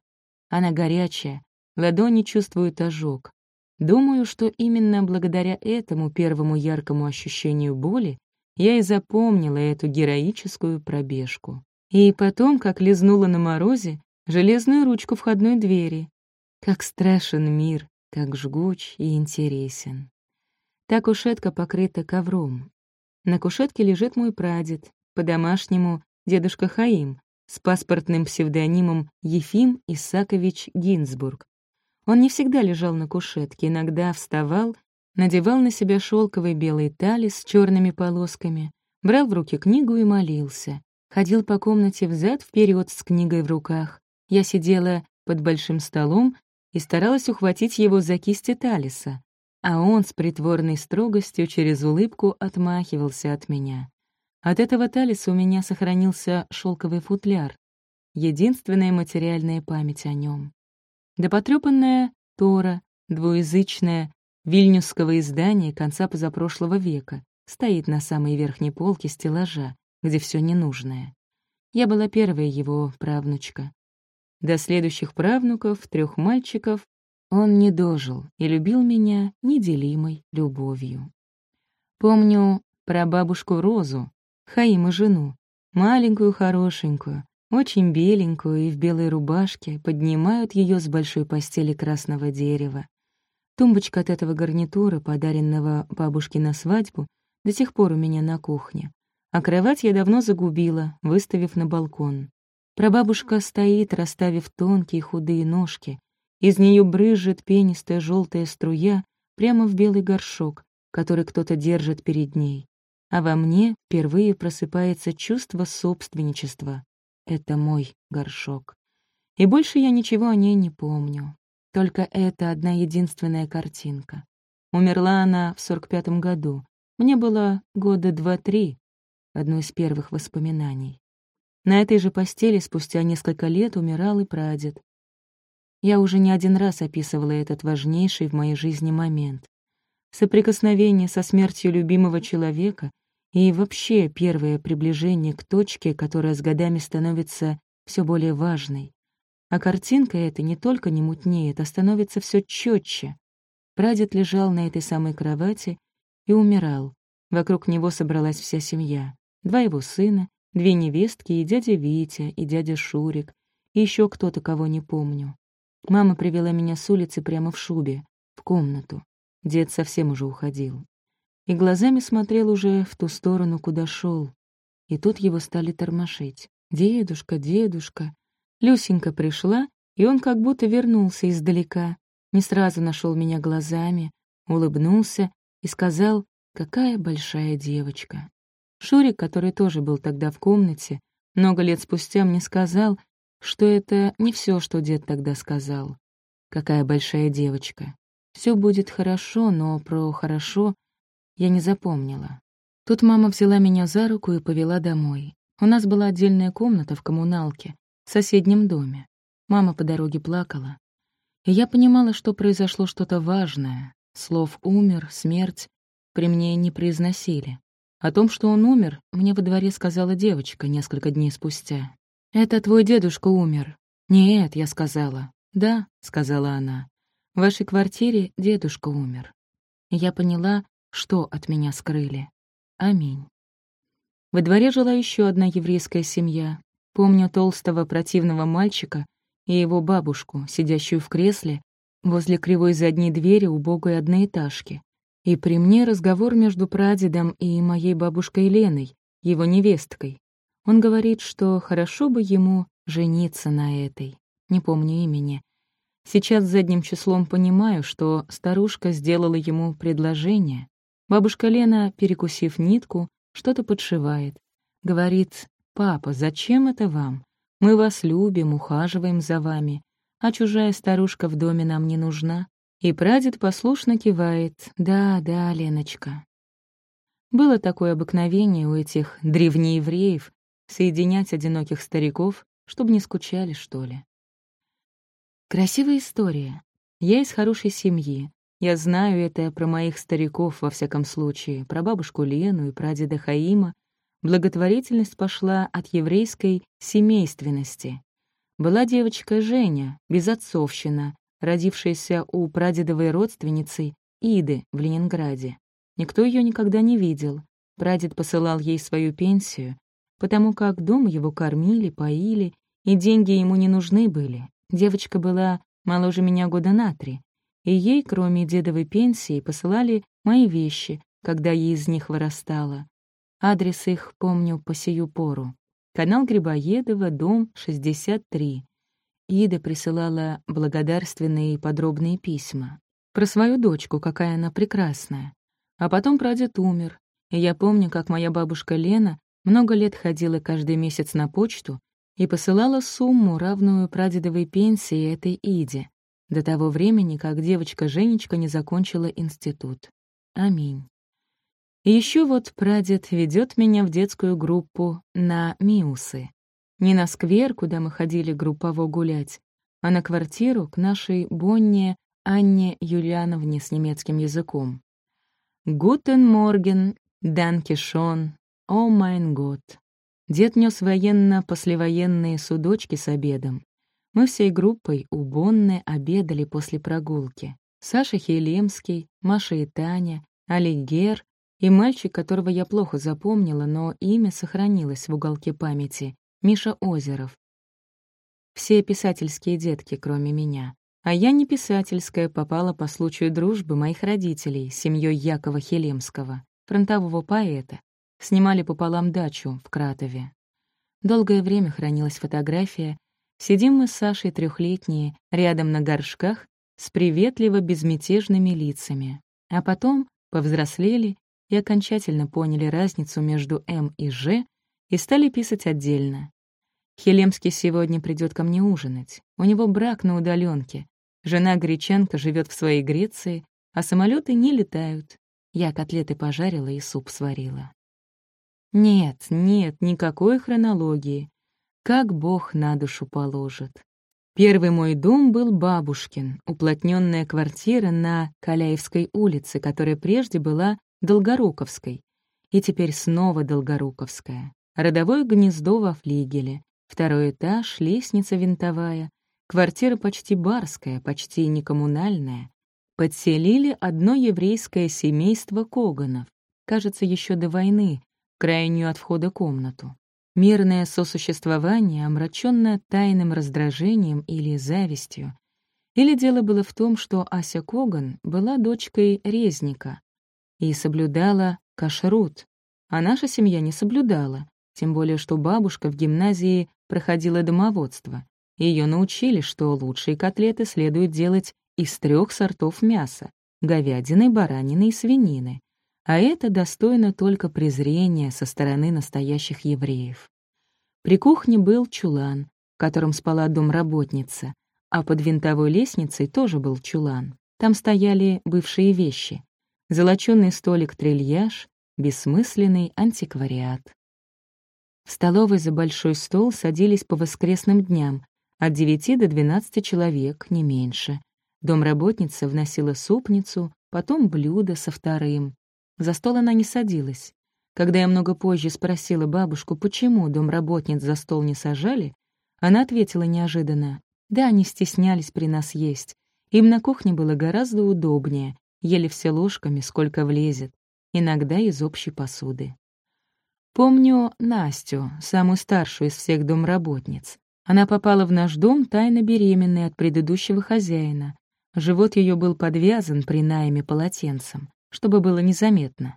Она горячая, ладони чувствуют ожог. Думаю, что именно благодаря этому первому яркому ощущению боли я и запомнила эту героическую пробежку. И потом, как лизнула на морозе, железную ручку входной двери. Как страшен мир, как жгуч и интересен. Та кушетка покрыта ковром. На кушетке лежит мой прадед, по-домашнему дедушка Хаим, с паспортным псевдонимом Ефим Исакович Гинзбург, он не всегда лежал на кушетке, иногда вставал, надевал на себя шелковый белый талис с черными полосками, брал в руки книгу и молился. Ходил по комнате взад вперед с книгой в руках. Я сидела под большим столом и старалась ухватить его за кисти талиса, а он с притворной строгостью через улыбку отмахивался от меня. От этого талиса у меня сохранился шелковый футляр, единственная материальная память о нем. Да потрёпанная Тора, двуязычная, вильнюсского издания конца позапрошлого века, стоит на самой верхней полке стеллажа, где все ненужное. Я была первая его правнучка. До следующих правнуков, трех мальчиков, он не дожил и любил меня неделимой любовью. Помню про бабушку Розу, Хаима жену, маленькую хорошенькую, очень беленькую и в белой рубашке, поднимают ее с большой постели красного дерева. Тумбочка от этого гарнитура, подаренного бабушке на свадьбу, до сих пор у меня на кухне. А кровать я давно загубила, выставив на балкон. Прабабушка стоит, расставив тонкие худые ножки. Из нее брызжет пенистая желтая струя прямо в белый горшок, который кто-то держит перед ней. А во мне впервые просыпается чувство собственничества. Это мой горшок. И больше я ничего о ней не помню. Только эта одна единственная картинка. Умерла она в сорок пятом году. Мне было года два-три, одно из первых воспоминаний. На этой же постели спустя несколько лет умирал и прадед. Я уже не один раз описывала этот важнейший в моей жизни момент. Соприкосновение со смертью любимого человека и вообще первое приближение к точке, которая с годами становится все более важной. А картинка эта не только не мутнеет, а становится все четче. Прадед лежал на этой самой кровати и умирал. Вокруг него собралась вся семья. Два его сына, Две невестки и дядя Витя, и дядя Шурик, и еще кто-то, кого не помню. Мама привела меня с улицы прямо в шубе, в комнату. Дед совсем уже уходил. И глазами смотрел уже в ту сторону, куда шел. И тут его стали тормошить. «Дедушка, дедушка». Люсенька пришла, и он как будто вернулся издалека. Не сразу нашел меня глазами, улыбнулся и сказал, какая большая девочка. Шурик, который тоже был тогда в комнате, много лет спустя мне сказал, что это не все, что дед тогда сказал. Какая большая девочка. Все будет хорошо, но про «хорошо» я не запомнила. Тут мама взяла меня за руку и повела домой. У нас была отдельная комната в коммуналке, в соседнем доме. Мама по дороге плакала. И я понимала, что произошло что-то важное. Слов «умер», «смерть» при мне не произносили. О том, что он умер, мне во дворе сказала девочка несколько дней спустя. «Это твой дедушка умер». «Нет», — я сказала. «Да», — сказала она. «В вашей квартире дедушка умер». я поняла, что от меня скрыли. Аминь. Во дворе жила еще одна еврейская семья. Помню толстого противного мальчика и его бабушку, сидящую в кресле возле кривой задней двери убогой одноэтажки. И при мне разговор между прадедом и моей бабушкой Леной, его невесткой. Он говорит, что хорошо бы ему жениться на этой. Не помню имени. Сейчас задним числом понимаю, что старушка сделала ему предложение. Бабушка Лена, перекусив нитку, что-то подшивает. Говорит, «Папа, зачем это вам? Мы вас любим, ухаживаем за вами, а чужая старушка в доме нам не нужна. И прадед послушно кивает. «Да, да, Леночка». Было такое обыкновение у этих древнеевреев соединять одиноких стариков, чтобы не скучали, что ли. Красивая история. Я из хорошей семьи. Я знаю это про моих стариков, во всяком случае, про бабушку Лену и прадеда Хаима. Благотворительность пошла от еврейской семейственности. Была девочка Женя, безотцовщина, родившаяся у прадедовой родственницы Иды в Ленинграде. Никто ее никогда не видел. Прадед посылал ей свою пенсию, потому как дома его кормили, поили, и деньги ему не нужны были. Девочка была моложе меня года на три, и ей, кроме дедовой пенсии, посылали мои вещи, когда я из них вырастала. Адрес их помню по сию пору. Канал Грибоедова, дом 63. Ида присылала благодарственные и подробные письма. Про свою дочку, какая она прекрасная. А потом прадед умер, и я помню, как моя бабушка Лена много лет ходила каждый месяц на почту и посылала сумму, равную прадедовой пенсии этой Иде, до того времени, как девочка Женечка не закончила институт. Аминь. Еще вот прадед ведет меня в детскую группу на Миусы. Не на сквер, куда мы ходили группово гулять, а на квартиру к нашей Бонне Анне Юлиановне с немецким языком. «Гутен морген, данке шон, о майн год». Дед нес военно-послевоенные судочки с обедом. Мы всей группой у Бонны обедали после прогулки. Саша Хелемский, Маша и Таня, Алигер и мальчик, которого я плохо запомнила, но имя сохранилось в уголке памяти — Миша Озеров. Все писательские детки, кроме меня. А я не писательская, попала по случаю дружбы моих родителей с семьей Якова Хелемского, фронтового поэта. Снимали пополам дачу в Кратове. Долгое время хранилась фотография. Сидим мы с Сашей трехлетние, рядом на горшках, с приветливо-безмятежными лицами. А потом повзрослели и окончательно поняли разницу между М и Ж и стали писать отдельно. Хелемский сегодня придет ко мне ужинать. У него брак на удаленке. Жена гречанка живет в своей Греции, а самолеты не летают. Я котлеты пожарила и суп сварила. Нет, нет, никакой хронологии. Как Бог на душу положит. Первый мой дом был бабушкин, уплотненная квартира на Каляевской улице, которая прежде была Долгоруковской, и теперь снова Долгоруковская. Родовое гнездо во флигеле, второй этаж, лестница винтовая, квартира почти барская, почти не коммунальная. Подселили одно еврейское семейство Коганов, кажется, еще до войны, крайнюю от входа комнату. Мирное сосуществование, омраченное тайным раздражением или завистью. Или дело было в том, что Ася Коган была дочкой резника и соблюдала кашрут, а наша семья не соблюдала, тем более что бабушка в гимназии проходила домоводство. Ее научили, что лучшие котлеты следует делать из трех сортов мяса — говядины, баранины и свинины а это достойно только презрения со стороны настоящих евреев. При кухне был чулан, в котором спала домработница, а под винтовой лестницей тоже был чулан. Там стояли бывшие вещи. Золочёный столик-трильяж, бессмысленный антиквариат. В столовой за большой стол садились по воскресным дням, от 9 до 12 человек, не меньше. Домработница вносила супницу, потом блюдо со вторым, за стол она не садилась. Когда я много позже спросила бабушку, почему домработниц за стол не сажали, она ответила неожиданно. Да, они стеснялись при нас есть. Им на кухне было гораздо удобнее, ели все ложками, сколько влезет, иногда из общей посуды. Помню Настю, самую старшую из всех домработниц. Она попала в наш дом тайно беременной от предыдущего хозяина. Живот ее был подвязан при найме полотенцем чтобы было незаметно.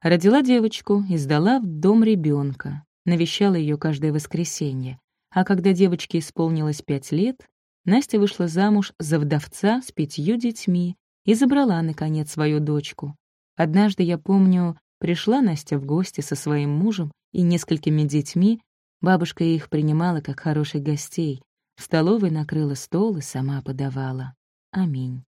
Родила девочку и сдала в дом ребенка, навещала ее каждое воскресенье. А когда девочке исполнилось пять лет, Настя вышла замуж за вдовца с пятью детьми и забрала, наконец, свою дочку. Однажды, я помню, пришла Настя в гости со своим мужем и несколькими детьми, бабушка их принимала как хороших гостей, в столовой накрыла стол и сама подавала. Аминь.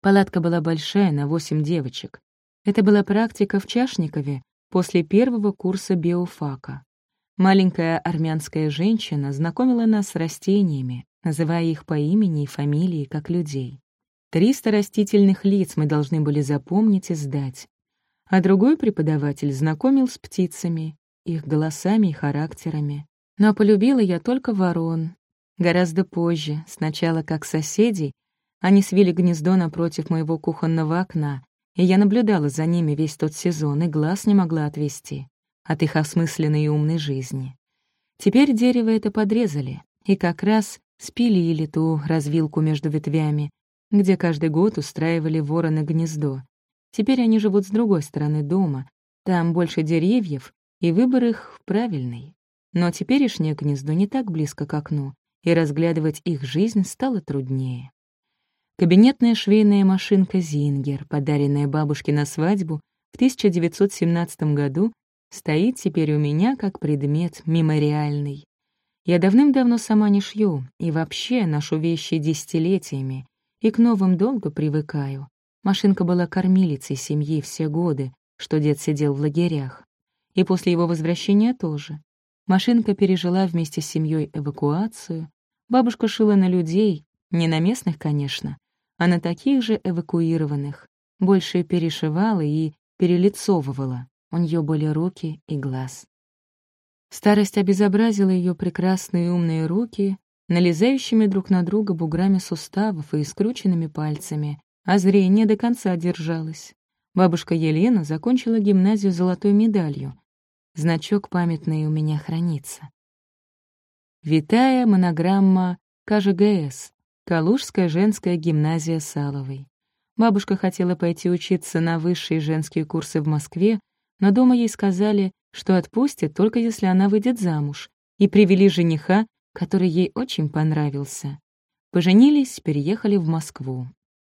Палатка была большая, на восемь девочек. Это была практика в Чашникове после первого курса биофака. Маленькая армянская женщина знакомила нас с растениями, называя их по имени и фамилии, как людей. Триста растительных лиц мы должны были запомнить и сдать. А другой преподаватель знакомил с птицами, их голосами и характерами. Но полюбила я только ворон. Гораздо позже, сначала как соседей, они свили гнездо напротив моего кухонного окна, и я наблюдала за ними весь тот сезон и глаз не могла отвести от их осмысленной и умной жизни. Теперь дерево это подрезали, и как раз спилили ту развилку между ветвями, где каждый год устраивали вороны гнездо. Теперь они живут с другой стороны дома, там больше деревьев, и выбор их правильный. Но теперешнее гнездо не так близко к окну, и разглядывать их жизнь стало труднее. Кабинетная швейная машинка «Зингер», подаренная бабушке на свадьбу в 1917 году, стоит теперь у меня как предмет мемориальный. Я давным-давно сама не шью и вообще ношу вещи десятилетиями, и к новым долго привыкаю. Машинка была кормилицей семьи все годы, что дед сидел в лагерях. И после его возвращения тоже. Машинка пережила вместе с семьей эвакуацию. Бабушка шила на людей, не на местных, конечно, а на таких же эвакуированных. Больше перешивала и перелицовывала. У нее были руки и глаз. Старость обезобразила ее прекрасные умные руки, налезающими друг на друга буграми суставов и скрученными пальцами, а зрение до конца держалось. Бабушка Елена закончила гимназию золотой медалью. Значок памятный у меня хранится. Витая монограмма КЖГС, Калужская женская гимназия Саловой. Бабушка хотела пойти учиться на высшие женские курсы в Москве, но дома ей сказали, что отпустят только если она выйдет замуж, и привели жениха, который ей очень понравился. Поженились, переехали в Москву.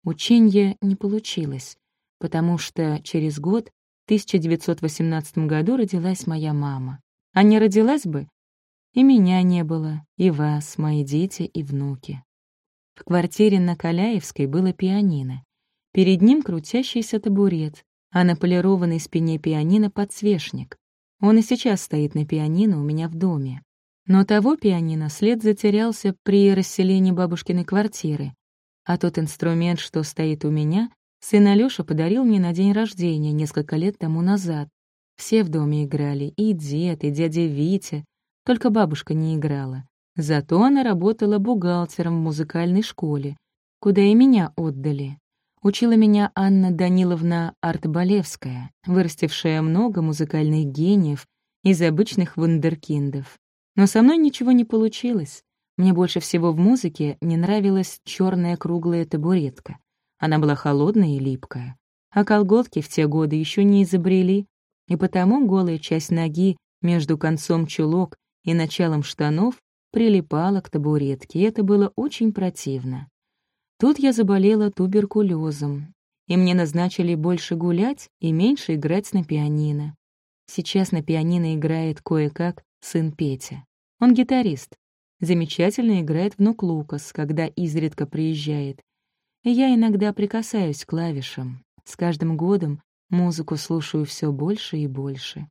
Ученье не получилось, потому что через год, в 1918 году, родилась моя мама. А не родилась бы, и меня не было, и вас, мои дети и внуки. В квартире на Каляевской было пианино. Перед ним крутящийся табурет, а на полированной спине пианино подсвечник. Он и сейчас стоит на пианино у меня в доме. Но того пианино след затерялся при расселении бабушкиной квартиры, а тот инструмент, что стоит у меня, сын Алёша подарил мне на день рождения несколько лет тому назад. Все в доме играли, и дед, и дядя Витя, только бабушка не играла. Зато она работала бухгалтером в музыкальной школе, куда и меня отдали. Учила меня Анна Даниловна Артбалевская, вырастившая много музыкальных гениев из обычных вундеркиндов. Но со мной ничего не получилось. Мне больше всего в музыке не нравилась черная круглая табуретка. Она была холодная и липкая. А колготки в те годы еще не изобрели, и потому голая часть ноги между концом чулок и началом штанов прилипала к табуретке, и это было очень противно. Тут я заболела туберкулезом, и мне назначили больше гулять и меньше играть на пианино. Сейчас на пианино играет кое-как сын Петя. Он гитарист, Замечательно играет внук Лукас, когда изредка приезжает. Я иногда прикасаюсь к клавишам. С каждым годом музыку слушаю все больше и больше.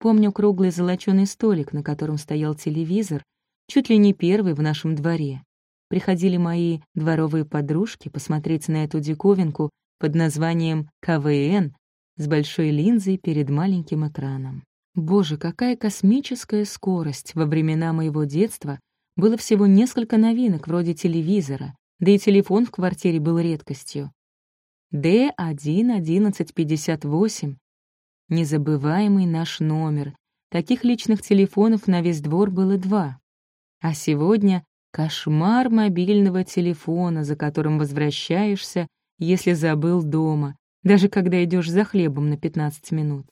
Помню круглый золочёный столик, на котором стоял телевизор, чуть ли не первый в нашем дворе. Приходили мои дворовые подружки посмотреть на эту диковинку под названием КВН с большой линзой перед маленьким экраном. Боже, какая космическая скорость во времена моего детства было всего несколько новинок, вроде телевизора, да и телефон в квартире был редкостью. Д1-1158. Незабываемый наш номер. Таких личных телефонов на весь двор было два. А сегодня кошмар мобильного телефона, за которым возвращаешься, если забыл дома, даже когда идешь за хлебом на 15 минут.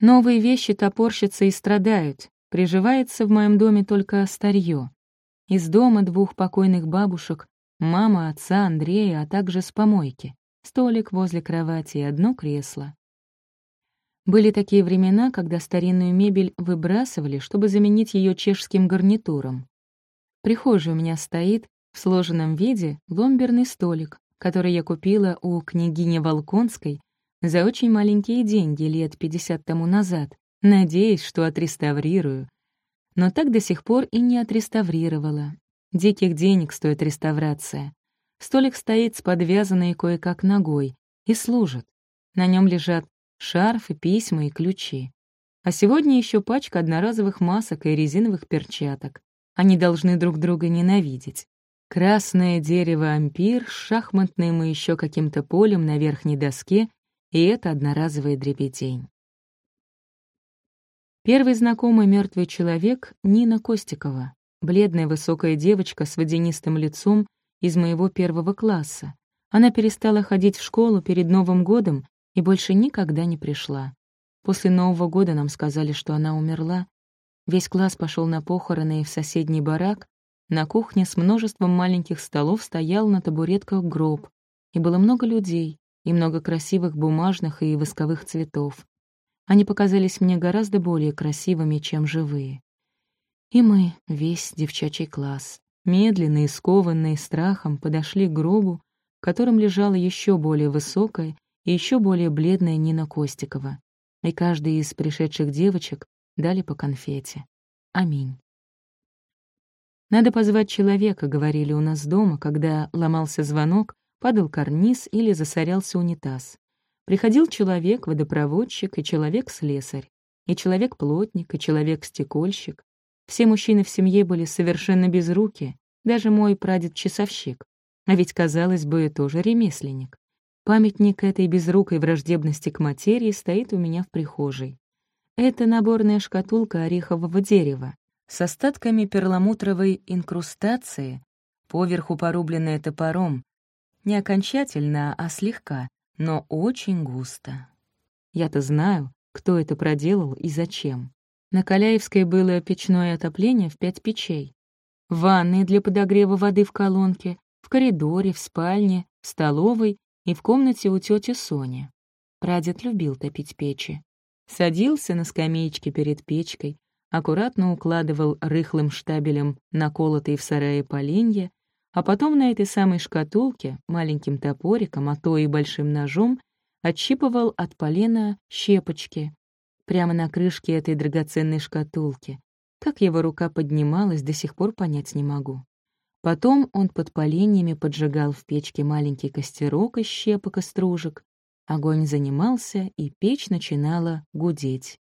Новые вещи топорщатся и страдают, Приживается в моем доме только старье. Из дома двух покойных бабушек, мама, отца, Андрея, а также с помойки. Столик возле кровати и одно кресло. Были такие времена, когда старинную мебель выбрасывали, чтобы заменить ее чешским гарнитуром. Прихожей у меня стоит в сложенном виде ломберный столик, который я купила у княгини Волконской за очень маленькие деньги лет 50 тому назад, надеясь, что отреставрирую. Но так до сих пор и не отреставрировала. Диких денег стоит реставрация. Столик стоит с подвязанной кое-как ногой и служит. На нем лежат шарфы, письма и ключи. А сегодня еще пачка одноразовых масок и резиновых перчаток. Они должны друг друга ненавидеть. Красное дерево ампир с шахматным и еще каким-то полем на верхней доске, и это одноразовая дребедень. Первый знакомый мертвый человек — Нина Костикова, бледная высокая девочка с водянистым лицом из моего первого класса. Она перестала ходить в школу перед Новым годом и больше никогда не пришла. После Нового года нам сказали, что она умерла. Весь класс пошел на похороны и в соседний барак. На кухне с множеством маленьких столов стоял на табуретках гроб. И было много людей, и много красивых бумажных и восковых цветов. Они показались мне гораздо более красивыми, чем живые. И мы, весь девчачий класс, медленно и скованные страхом, подошли к гробу, в котором лежала еще более высокая и еще более бледная Нина Костикова. И каждой из пришедших девочек дали по конфете. Аминь. «Надо позвать человека», — говорили у нас дома, когда ломался звонок, падал карниз или засорялся унитаз. Приходил человек, водопроводчик, и человек-слесарь, и человек-плотник, и человек-стекольщик. Все мужчины в семье были совершенно безруки, даже мой прадед-часовщик. А ведь, казалось бы, тоже ремесленник. Памятник этой безрукой враждебности к материи стоит у меня в прихожей. Это наборная шкатулка орехового дерева с остатками перламутровой инкрустации, поверху порубленная топором, не окончательно, а слегка, но очень густо. Я-то знаю, кто это проделал и зачем. На Каляевской было печное отопление в пять печей. Ванны для подогрева воды в колонке, в коридоре, в спальне, в столовой и в комнате у тети Сони. Прадед любил топить печи. Садился на скамеечке перед печкой, аккуратно укладывал рыхлым штабелем наколотые в сарае поленья, а потом на этой самой шкатулке маленьким топориком, а то и большим ножом отщипывал от полена щепочки прямо на крышке этой драгоценной шкатулки. Как его рука поднималась, до сих пор понять не могу. Потом он под поленьями поджигал в печке маленький костерок из щепок и стружек. Огонь занимался, и печь начинала гудеть.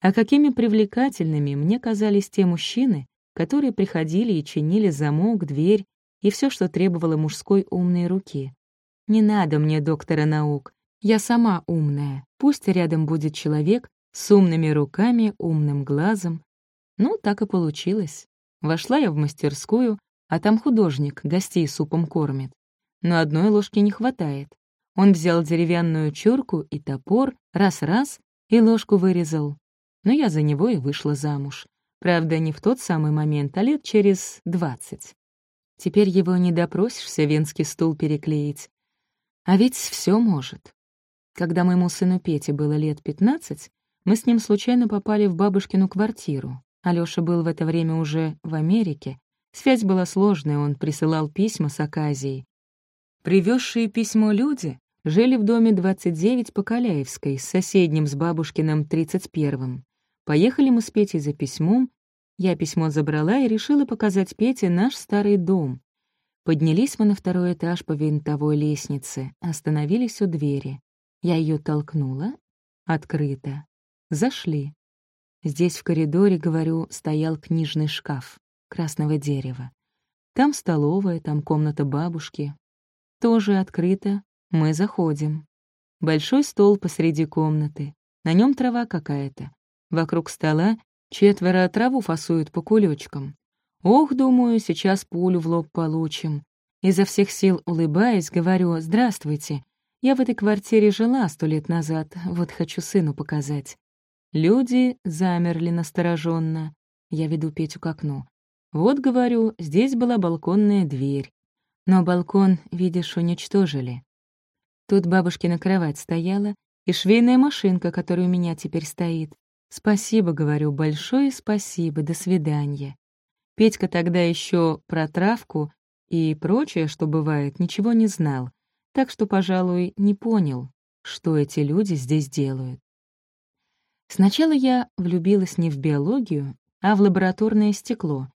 А какими привлекательными мне казались те мужчины, которые приходили и чинили замок, дверь и все, что требовало мужской умной руки. Не надо мне доктора наук, я сама умная, пусть рядом будет человек с умными руками, умным глазом. Ну, так и получилось. Вошла я в мастерскую, а там художник гостей супом кормит. Но одной ложки не хватает. Он взял деревянную чурку и топор, раз-раз, и ложку вырезал но я за него и вышла замуж. Правда, не в тот самый момент, а лет через двадцать. Теперь его не допросишься венский стул переклеить. А ведь все может. Когда моему сыну Пете было лет пятнадцать, мы с ним случайно попали в бабушкину квартиру. Алёша был в это время уже в Америке. Связь была сложная, он присылал письма с Аказией. Привезшие письмо люди жили в доме 29 по Каляевской с соседним с бабушкиным 31-м. Поехали мы с Петей за письмом. Я письмо забрала и решила показать Пете наш старый дом. Поднялись мы на второй этаж по винтовой лестнице, остановились у двери. Я ее толкнула. Открыто. Зашли. Здесь в коридоре, говорю, стоял книжный шкаф красного дерева. Там столовая, там комната бабушки. Тоже открыто. Мы заходим. Большой стол посреди комнаты. На нем трава какая-то. Вокруг стола четверо траву фасуют по кулечкам. Ох, думаю, сейчас пулю в лоб получим. Изо всех сил улыбаясь, говорю «Здравствуйте. Я в этой квартире жила сто лет назад, вот хочу сыну показать». Люди замерли настороженно. Я веду Петю к окну. Вот, говорю, здесь была балконная дверь. Но балкон, видишь, уничтожили. Тут бабушкина кровать стояла, и швейная машинка, которая у меня теперь стоит. «Спасибо, — говорю, — большое спасибо, до свидания». Петька тогда еще про травку и прочее, что бывает, ничего не знал, так что, пожалуй, не понял, что эти люди здесь делают. Сначала я влюбилась не в биологию, а в лабораторное стекло.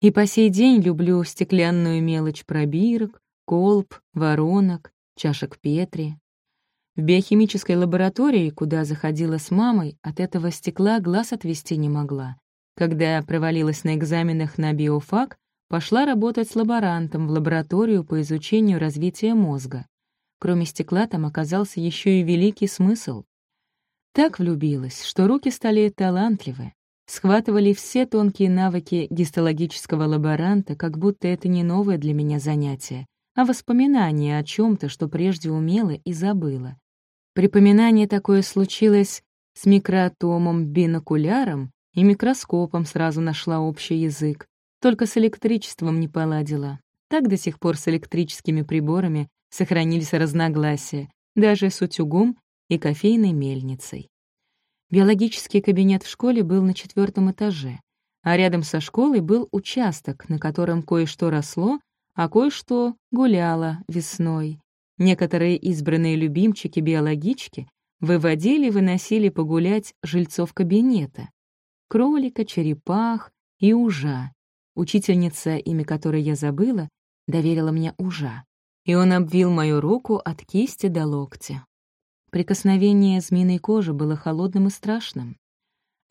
И по сей день люблю стеклянную мелочь пробирок, колб, воронок, чашек Петри. В биохимической лаборатории, куда заходила с мамой, от этого стекла глаз отвести не могла. Когда провалилась на экзаменах на биофак, пошла работать с лаборантом в лабораторию по изучению развития мозга. Кроме стекла там оказался еще и великий смысл. Так влюбилась, что руки стали талантливы, схватывали все тонкие навыки гистологического лаборанта, как будто это не новое для меня занятие, а воспоминание о чем то что прежде умела и забыла. Припоминание такое случилось с микроатомом-бинокуляром и микроскопом сразу нашла общий язык. Только с электричеством не поладила. Так до сих пор с электрическими приборами сохранились разногласия, даже с утюгом и кофейной мельницей. Биологический кабинет в школе был на четвертом этаже, а рядом со школой был участок, на котором кое-что росло, а кое-что гуляло весной. Некоторые избранные любимчики-биологички выводили-выносили погулять жильцов кабинета. Кролика, черепах и ужа. Учительница, имя которой я забыла, доверила мне ужа. И он обвил мою руку от кисти до локтя. Прикосновение змеиной кожи было холодным и страшным.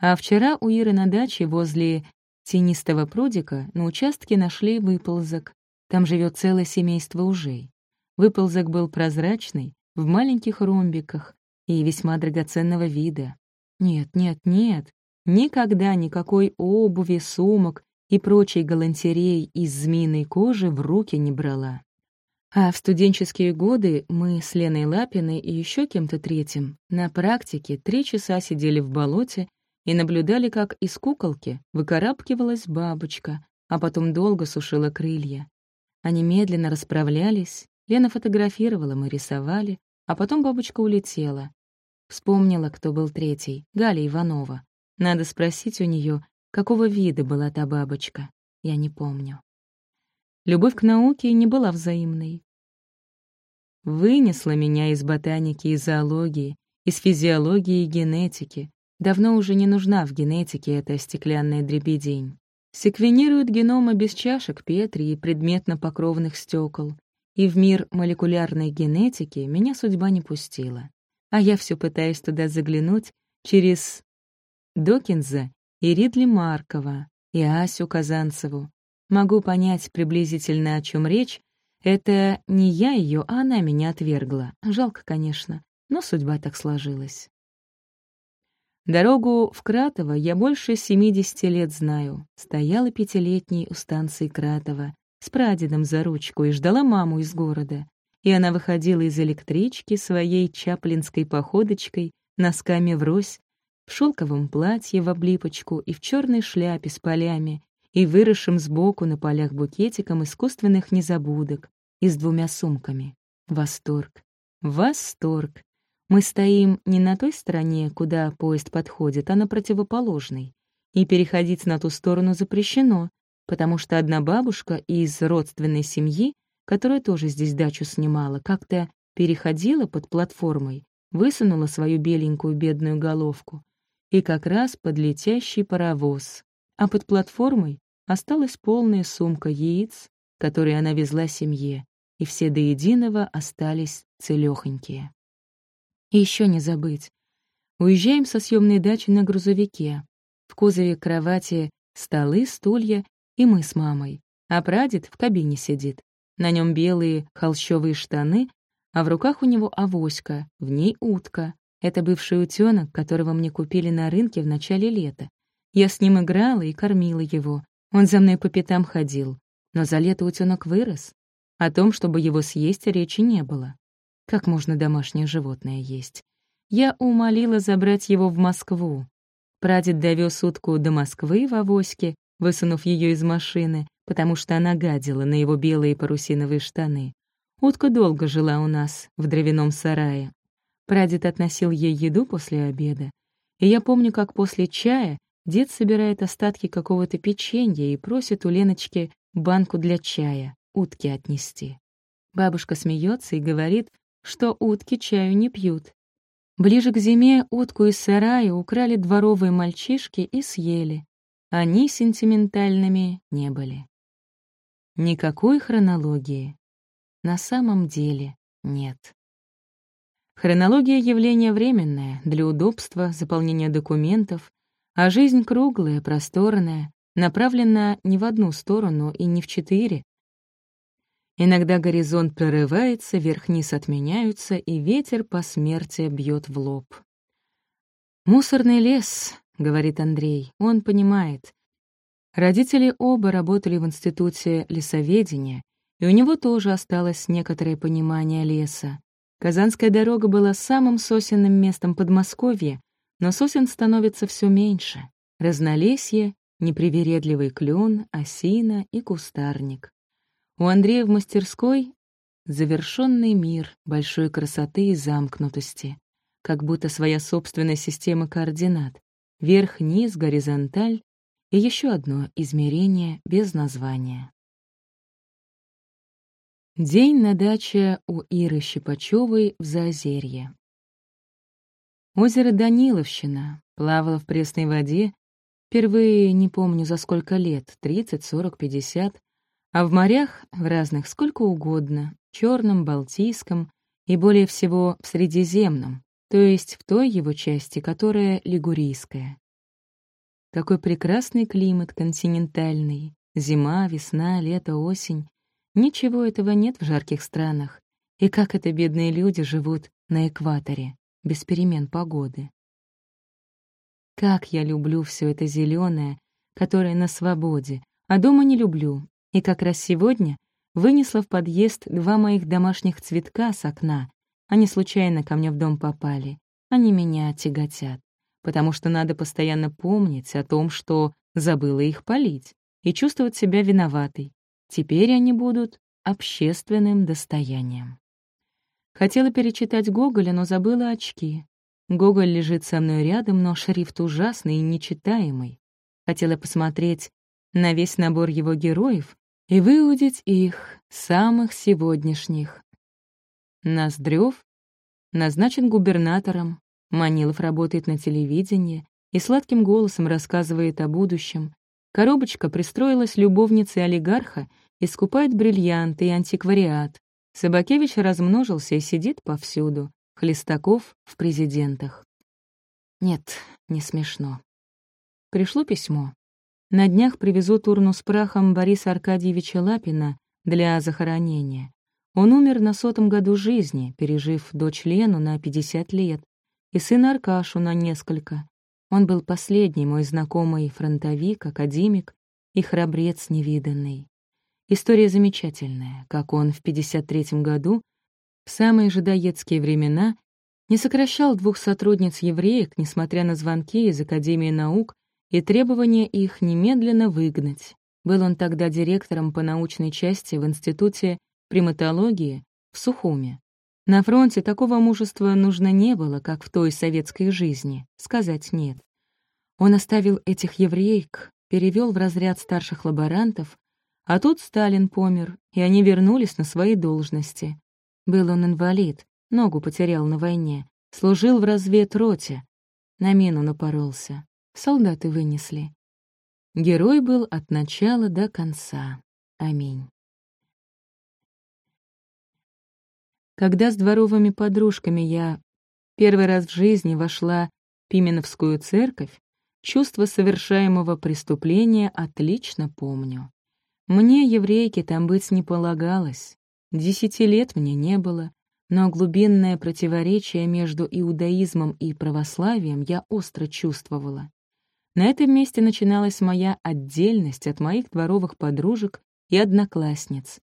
А вчера у Иры на даче возле тенистого прудика на участке нашли выползок. Там живет целое семейство ужей. Выползок был прозрачный, в маленьких ромбиках и весьма драгоценного вида. Нет, нет, нет, никогда никакой обуви, сумок и прочей галантерей из змеиной кожи в руки не брала. А в студенческие годы мы с Леной Лапиной и еще кем-то третьим на практике три часа сидели в болоте и наблюдали, как из куколки выкарабкивалась бабочка, а потом долго сушила крылья. Они медленно расправлялись, Лена фотографировала, мы рисовали, а потом бабочка улетела. Вспомнила, кто был третий, Галя Иванова. Надо спросить у нее, какого вида была та бабочка. Я не помню. Любовь к науке не была взаимной. Вынесла меня из ботаники и зоологии, из физиологии и генетики. Давно уже не нужна в генетике эта стеклянная дребедень. Секвенируют геномы без чашек Петри и предметно-покровных стекол и в мир молекулярной генетики меня судьба не пустила. А я все пытаюсь туда заглянуть через Докинза и Ридли Маркова, и Асю Казанцеву. Могу понять приблизительно, о чем речь. Это не я ее, а она меня отвергла. Жалко, конечно, но судьба так сложилась. Дорогу в Кратово я больше 70 лет знаю. Стояла пятилетней у станции Кратово, с прадедом за ручку и ждала маму из города. И она выходила из электрички своей чаплинской походочкой, носками врозь, в шелковом платье в облипочку и в черной шляпе с полями, и выросшим сбоку на полях букетиком искусственных незабудок и с двумя сумками. Восторг. Восторг. Мы стоим не на той стороне, куда поезд подходит, а на противоположной. И переходить на ту сторону запрещено, потому что одна бабушка из родственной семьи, которая тоже здесь дачу снимала, как-то переходила под платформой, высунула свою беленькую бедную головку, и как раз под летящий паровоз. А под платформой осталась полная сумка яиц, которые она везла семье, и все до единого остались целёхонькие. И еще не забыть. Уезжаем со съемной дачи на грузовике. В кузове кровати столы, стулья и мы с мамой. А прадед в кабине сидит. На нем белые холщовые штаны, а в руках у него авоська, в ней утка. Это бывший утёнок, которого мне купили на рынке в начале лета. Я с ним играла и кормила его. Он за мной по пятам ходил. Но за лето утёнок вырос. О том, чтобы его съесть, речи не было. Как можно домашнее животное есть? Я умолила забрать его в Москву. Прадед довез утку до Москвы в авоське, высунув ее из машины, потому что она гадила на его белые парусиновые штаны. Утка долго жила у нас, в дровяном сарае. Прадед относил ей еду после обеда. И я помню, как после чая дед собирает остатки какого-то печенья и просит у Леночки банку для чая, утки отнести. Бабушка смеется и говорит, что утки чаю не пьют. Ближе к зиме утку из сарая украли дворовые мальчишки и съели. Они сентиментальными не были. Никакой хронологии. На самом деле нет. Хронология — явление временное, для удобства, заполнения документов, а жизнь круглая, просторная, направлена не в одну сторону и не в четыре. Иногда горизонт прорывается, верх-низ отменяются, и ветер по смерти бьет в лоб. «Мусорный лес», — говорит Андрей. Он понимает. Родители оба работали в институте лесоведения, и у него тоже осталось некоторое понимание леса. Казанская дорога была самым сосенным местом Подмосковья, но сосен становится все меньше. Разнолесье, непривередливый клен, осина и кустарник. У Андрея в мастерской завершенный мир большой красоты и замкнутости, как будто своя собственная система координат, верх-низ, горизонталь и еще одно измерение без названия. День на даче у Иры Щипачевой в Заозерье. Озеро Даниловщина плавало в пресной воде, впервые не помню за сколько лет, 30, 40, 50, а в морях в разных сколько угодно, черном, балтийском и более всего в Средиземном, то есть в той его части, которая лигурийская. Такой прекрасный климат континентальный, зима, весна, лето, осень. Ничего этого нет в жарких странах. И как это бедные люди живут на экваторе, без перемен погоды. Как я люблю все это зеленое, которое на свободе, а дома не люблю. И как раз сегодня вынесла в подъезд два моих домашних цветка с окна. Они случайно ко мне в дом попали. Они меня тяготят, потому что надо постоянно помнить о том, что забыла их полить, и чувствовать себя виноватой, Теперь они будут общественным достоянием. Хотела перечитать Гоголя, но забыла очки. Гоголь лежит со мной рядом, но шрифт ужасный и нечитаемый. Хотела посмотреть на весь набор его героев и выудить их, самых сегодняшних. Ноздрёв назначен губернатором, Манилов работает на телевидении и сладким голосом рассказывает о будущем. Коробочка пристроилась любовницей олигарха искупает бриллианты и антиквариат. Собакевич размножился и сидит повсюду. Хлестаков в президентах. Нет, не смешно. Пришло письмо. На днях привезут урну с прахом Бориса Аркадьевича Лапина для захоронения. Он умер на сотом году жизни, пережив дочь Лену на 50 лет и сына Аркашу на несколько. Он был последний мой знакомый фронтовик, академик и храбрец невиданный. История замечательная, как он в 53 году, в самые жидоедские времена, не сокращал двух сотрудниц-евреек, несмотря на звонки из Академии наук и требования их немедленно выгнать. Был он тогда директором по научной части в Институте приматологии в Сухуме. На фронте такого мужества нужно не было, как в той советской жизни, сказать нет. Он оставил этих евреек, перевел в разряд старших лаборантов, а тут Сталин помер, и они вернулись на свои должности. Был он инвалид, ногу потерял на войне, служил в разведроте. На мину напоролся. Солдаты вынесли. Герой был от начала до конца. Аминь. Когда с дворовыми подружками я первый раз в жизни вошла в Пименовскую церковь, чувство совершаемого преступления отлично помню. Мне, еврейке, там быть не полагалось. Десяти лет мне не было, но глубинное противоречие между иудаизмом и православием я остро чувствовала. На этом месте начиналась моя отдельность от моих дворовых подружек и одноклассниц.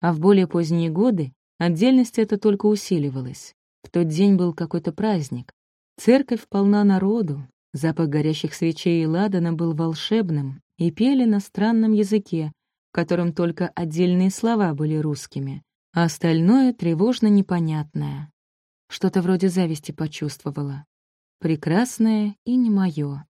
А в более поздние годы отдельность эта только усиливалась. В тот день был какой-то праздник. Церковь полна народу, запах горящих свечей и ладана был волшебным, и пели на странном языке, в котором только отдельные слова были русскими, а остальное тревожно непонятное. Что-то вроде зависти почувствовала. Прекрасное и не мое.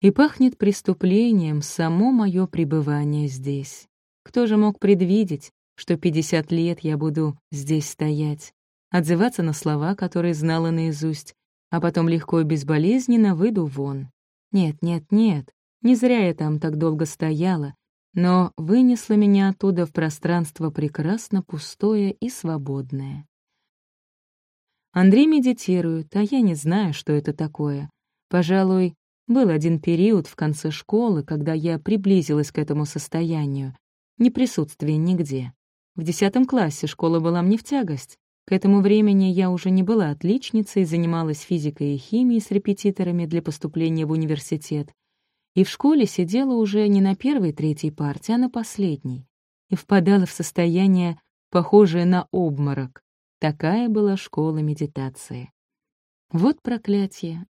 И пахнет преступлением само мое пребывание здесь. Кто же мог предвидеть, что 50 лет я буду здесь стоять, отзываться на слова, которые знала наизусть, а потом легко и безболезненно выйду вон. Нет, нет, нет, не зря я там так долго стояла, но вынесла меня оттуда в пространство прекрасно пустое и свободное. Андрей медитирует, а я не знаю, что это такое. Пожалуй, был один период в конце школы, когда я приблизилась к этому состоянию, не присутствия нигде. В десятом классе школа была мне в тягость. К этому времени я уже не была отличницей, занималась физикой и химией с репетиторами для поступления в университет и в школе сидела уже не на первой-третьей партии, а на последней, и впадала в состояние, похожее на обморок. Такая была школа медитации. Вот проклятие.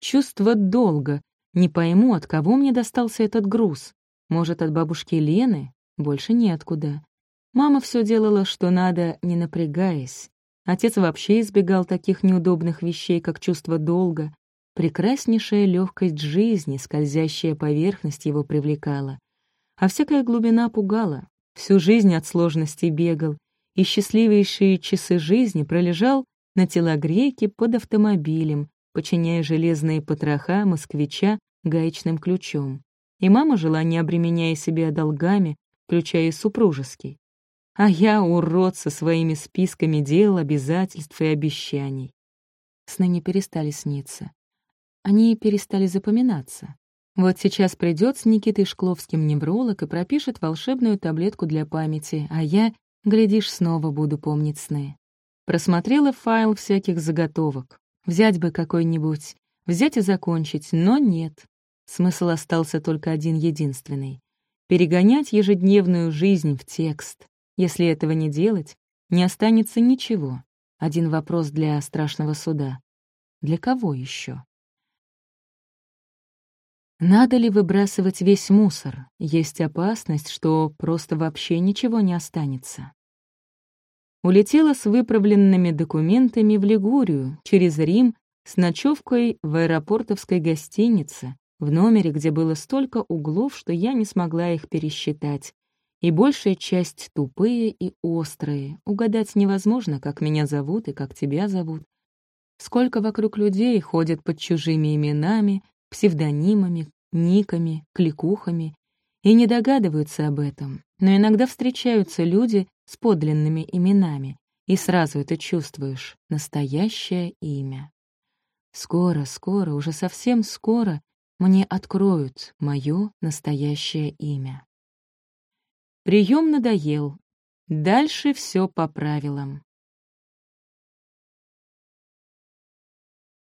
Чувство долга. Не пойму, от кого мне достался этот груз. Может, от бабушки Лены? Больше неоткуда. Мама все делала, что надо, не напрягаясь. Отец вообще избегал таких неудобных вещей, как чувство долга, Прекраснейшая легкость жизни, скользящая поверхность его привлекала. А всякая глубина пугала. Всю жизнь от сложностей бегал и счастливейшие часы жизни пролежал на телогрейке под автомобилем, подчиняя железные потроха москвича гаечным ключом. И мама жила, не обременяя себя долгами, включая и супружеский. А я урод со своими списками дел, обязательств и обещаний. Сны не перестали сниться. Они перестали запоминаться. Вот сейчас придет с Никитой Шкловским невролог и пропишет волшебную таблетку для памяти, а я, глядишь, снова буду помнить сны. Просмотрела файл всяких заготовок. Взять бы какой-нибудь, взять и закончить, но нет. Смысл остался только один единственный — перегонять ежедневную жизнь в текст. Если этого не делать, не останется ничего. Один вопрос для страшного суда. Для кого еще? Надо ли выбрасывать весь мусор? Есть опасность, что просто вообще ничего не останется. Улетела с выправленными документами в Лигурию, через Рим, с ночевкой в аэропортовской гостинице, в номере, где было столько углов, что я не смогла их пересчитать. И большая часть тупые и острые. Угадать невозможно, как меня зовут и как тебя зовут. Сколько вокруг людей ходят под чужими именами, псевдонимами, никами, кликухами и не догадываются об этом. Но иногда встречаются люди с подлинными именами, и сразу это чувствуешь — настоящее имя. Скоро, скоро, уже совсем скоро мне откроют мое настоящее имя. Прием надоел. Дальше все по правилам.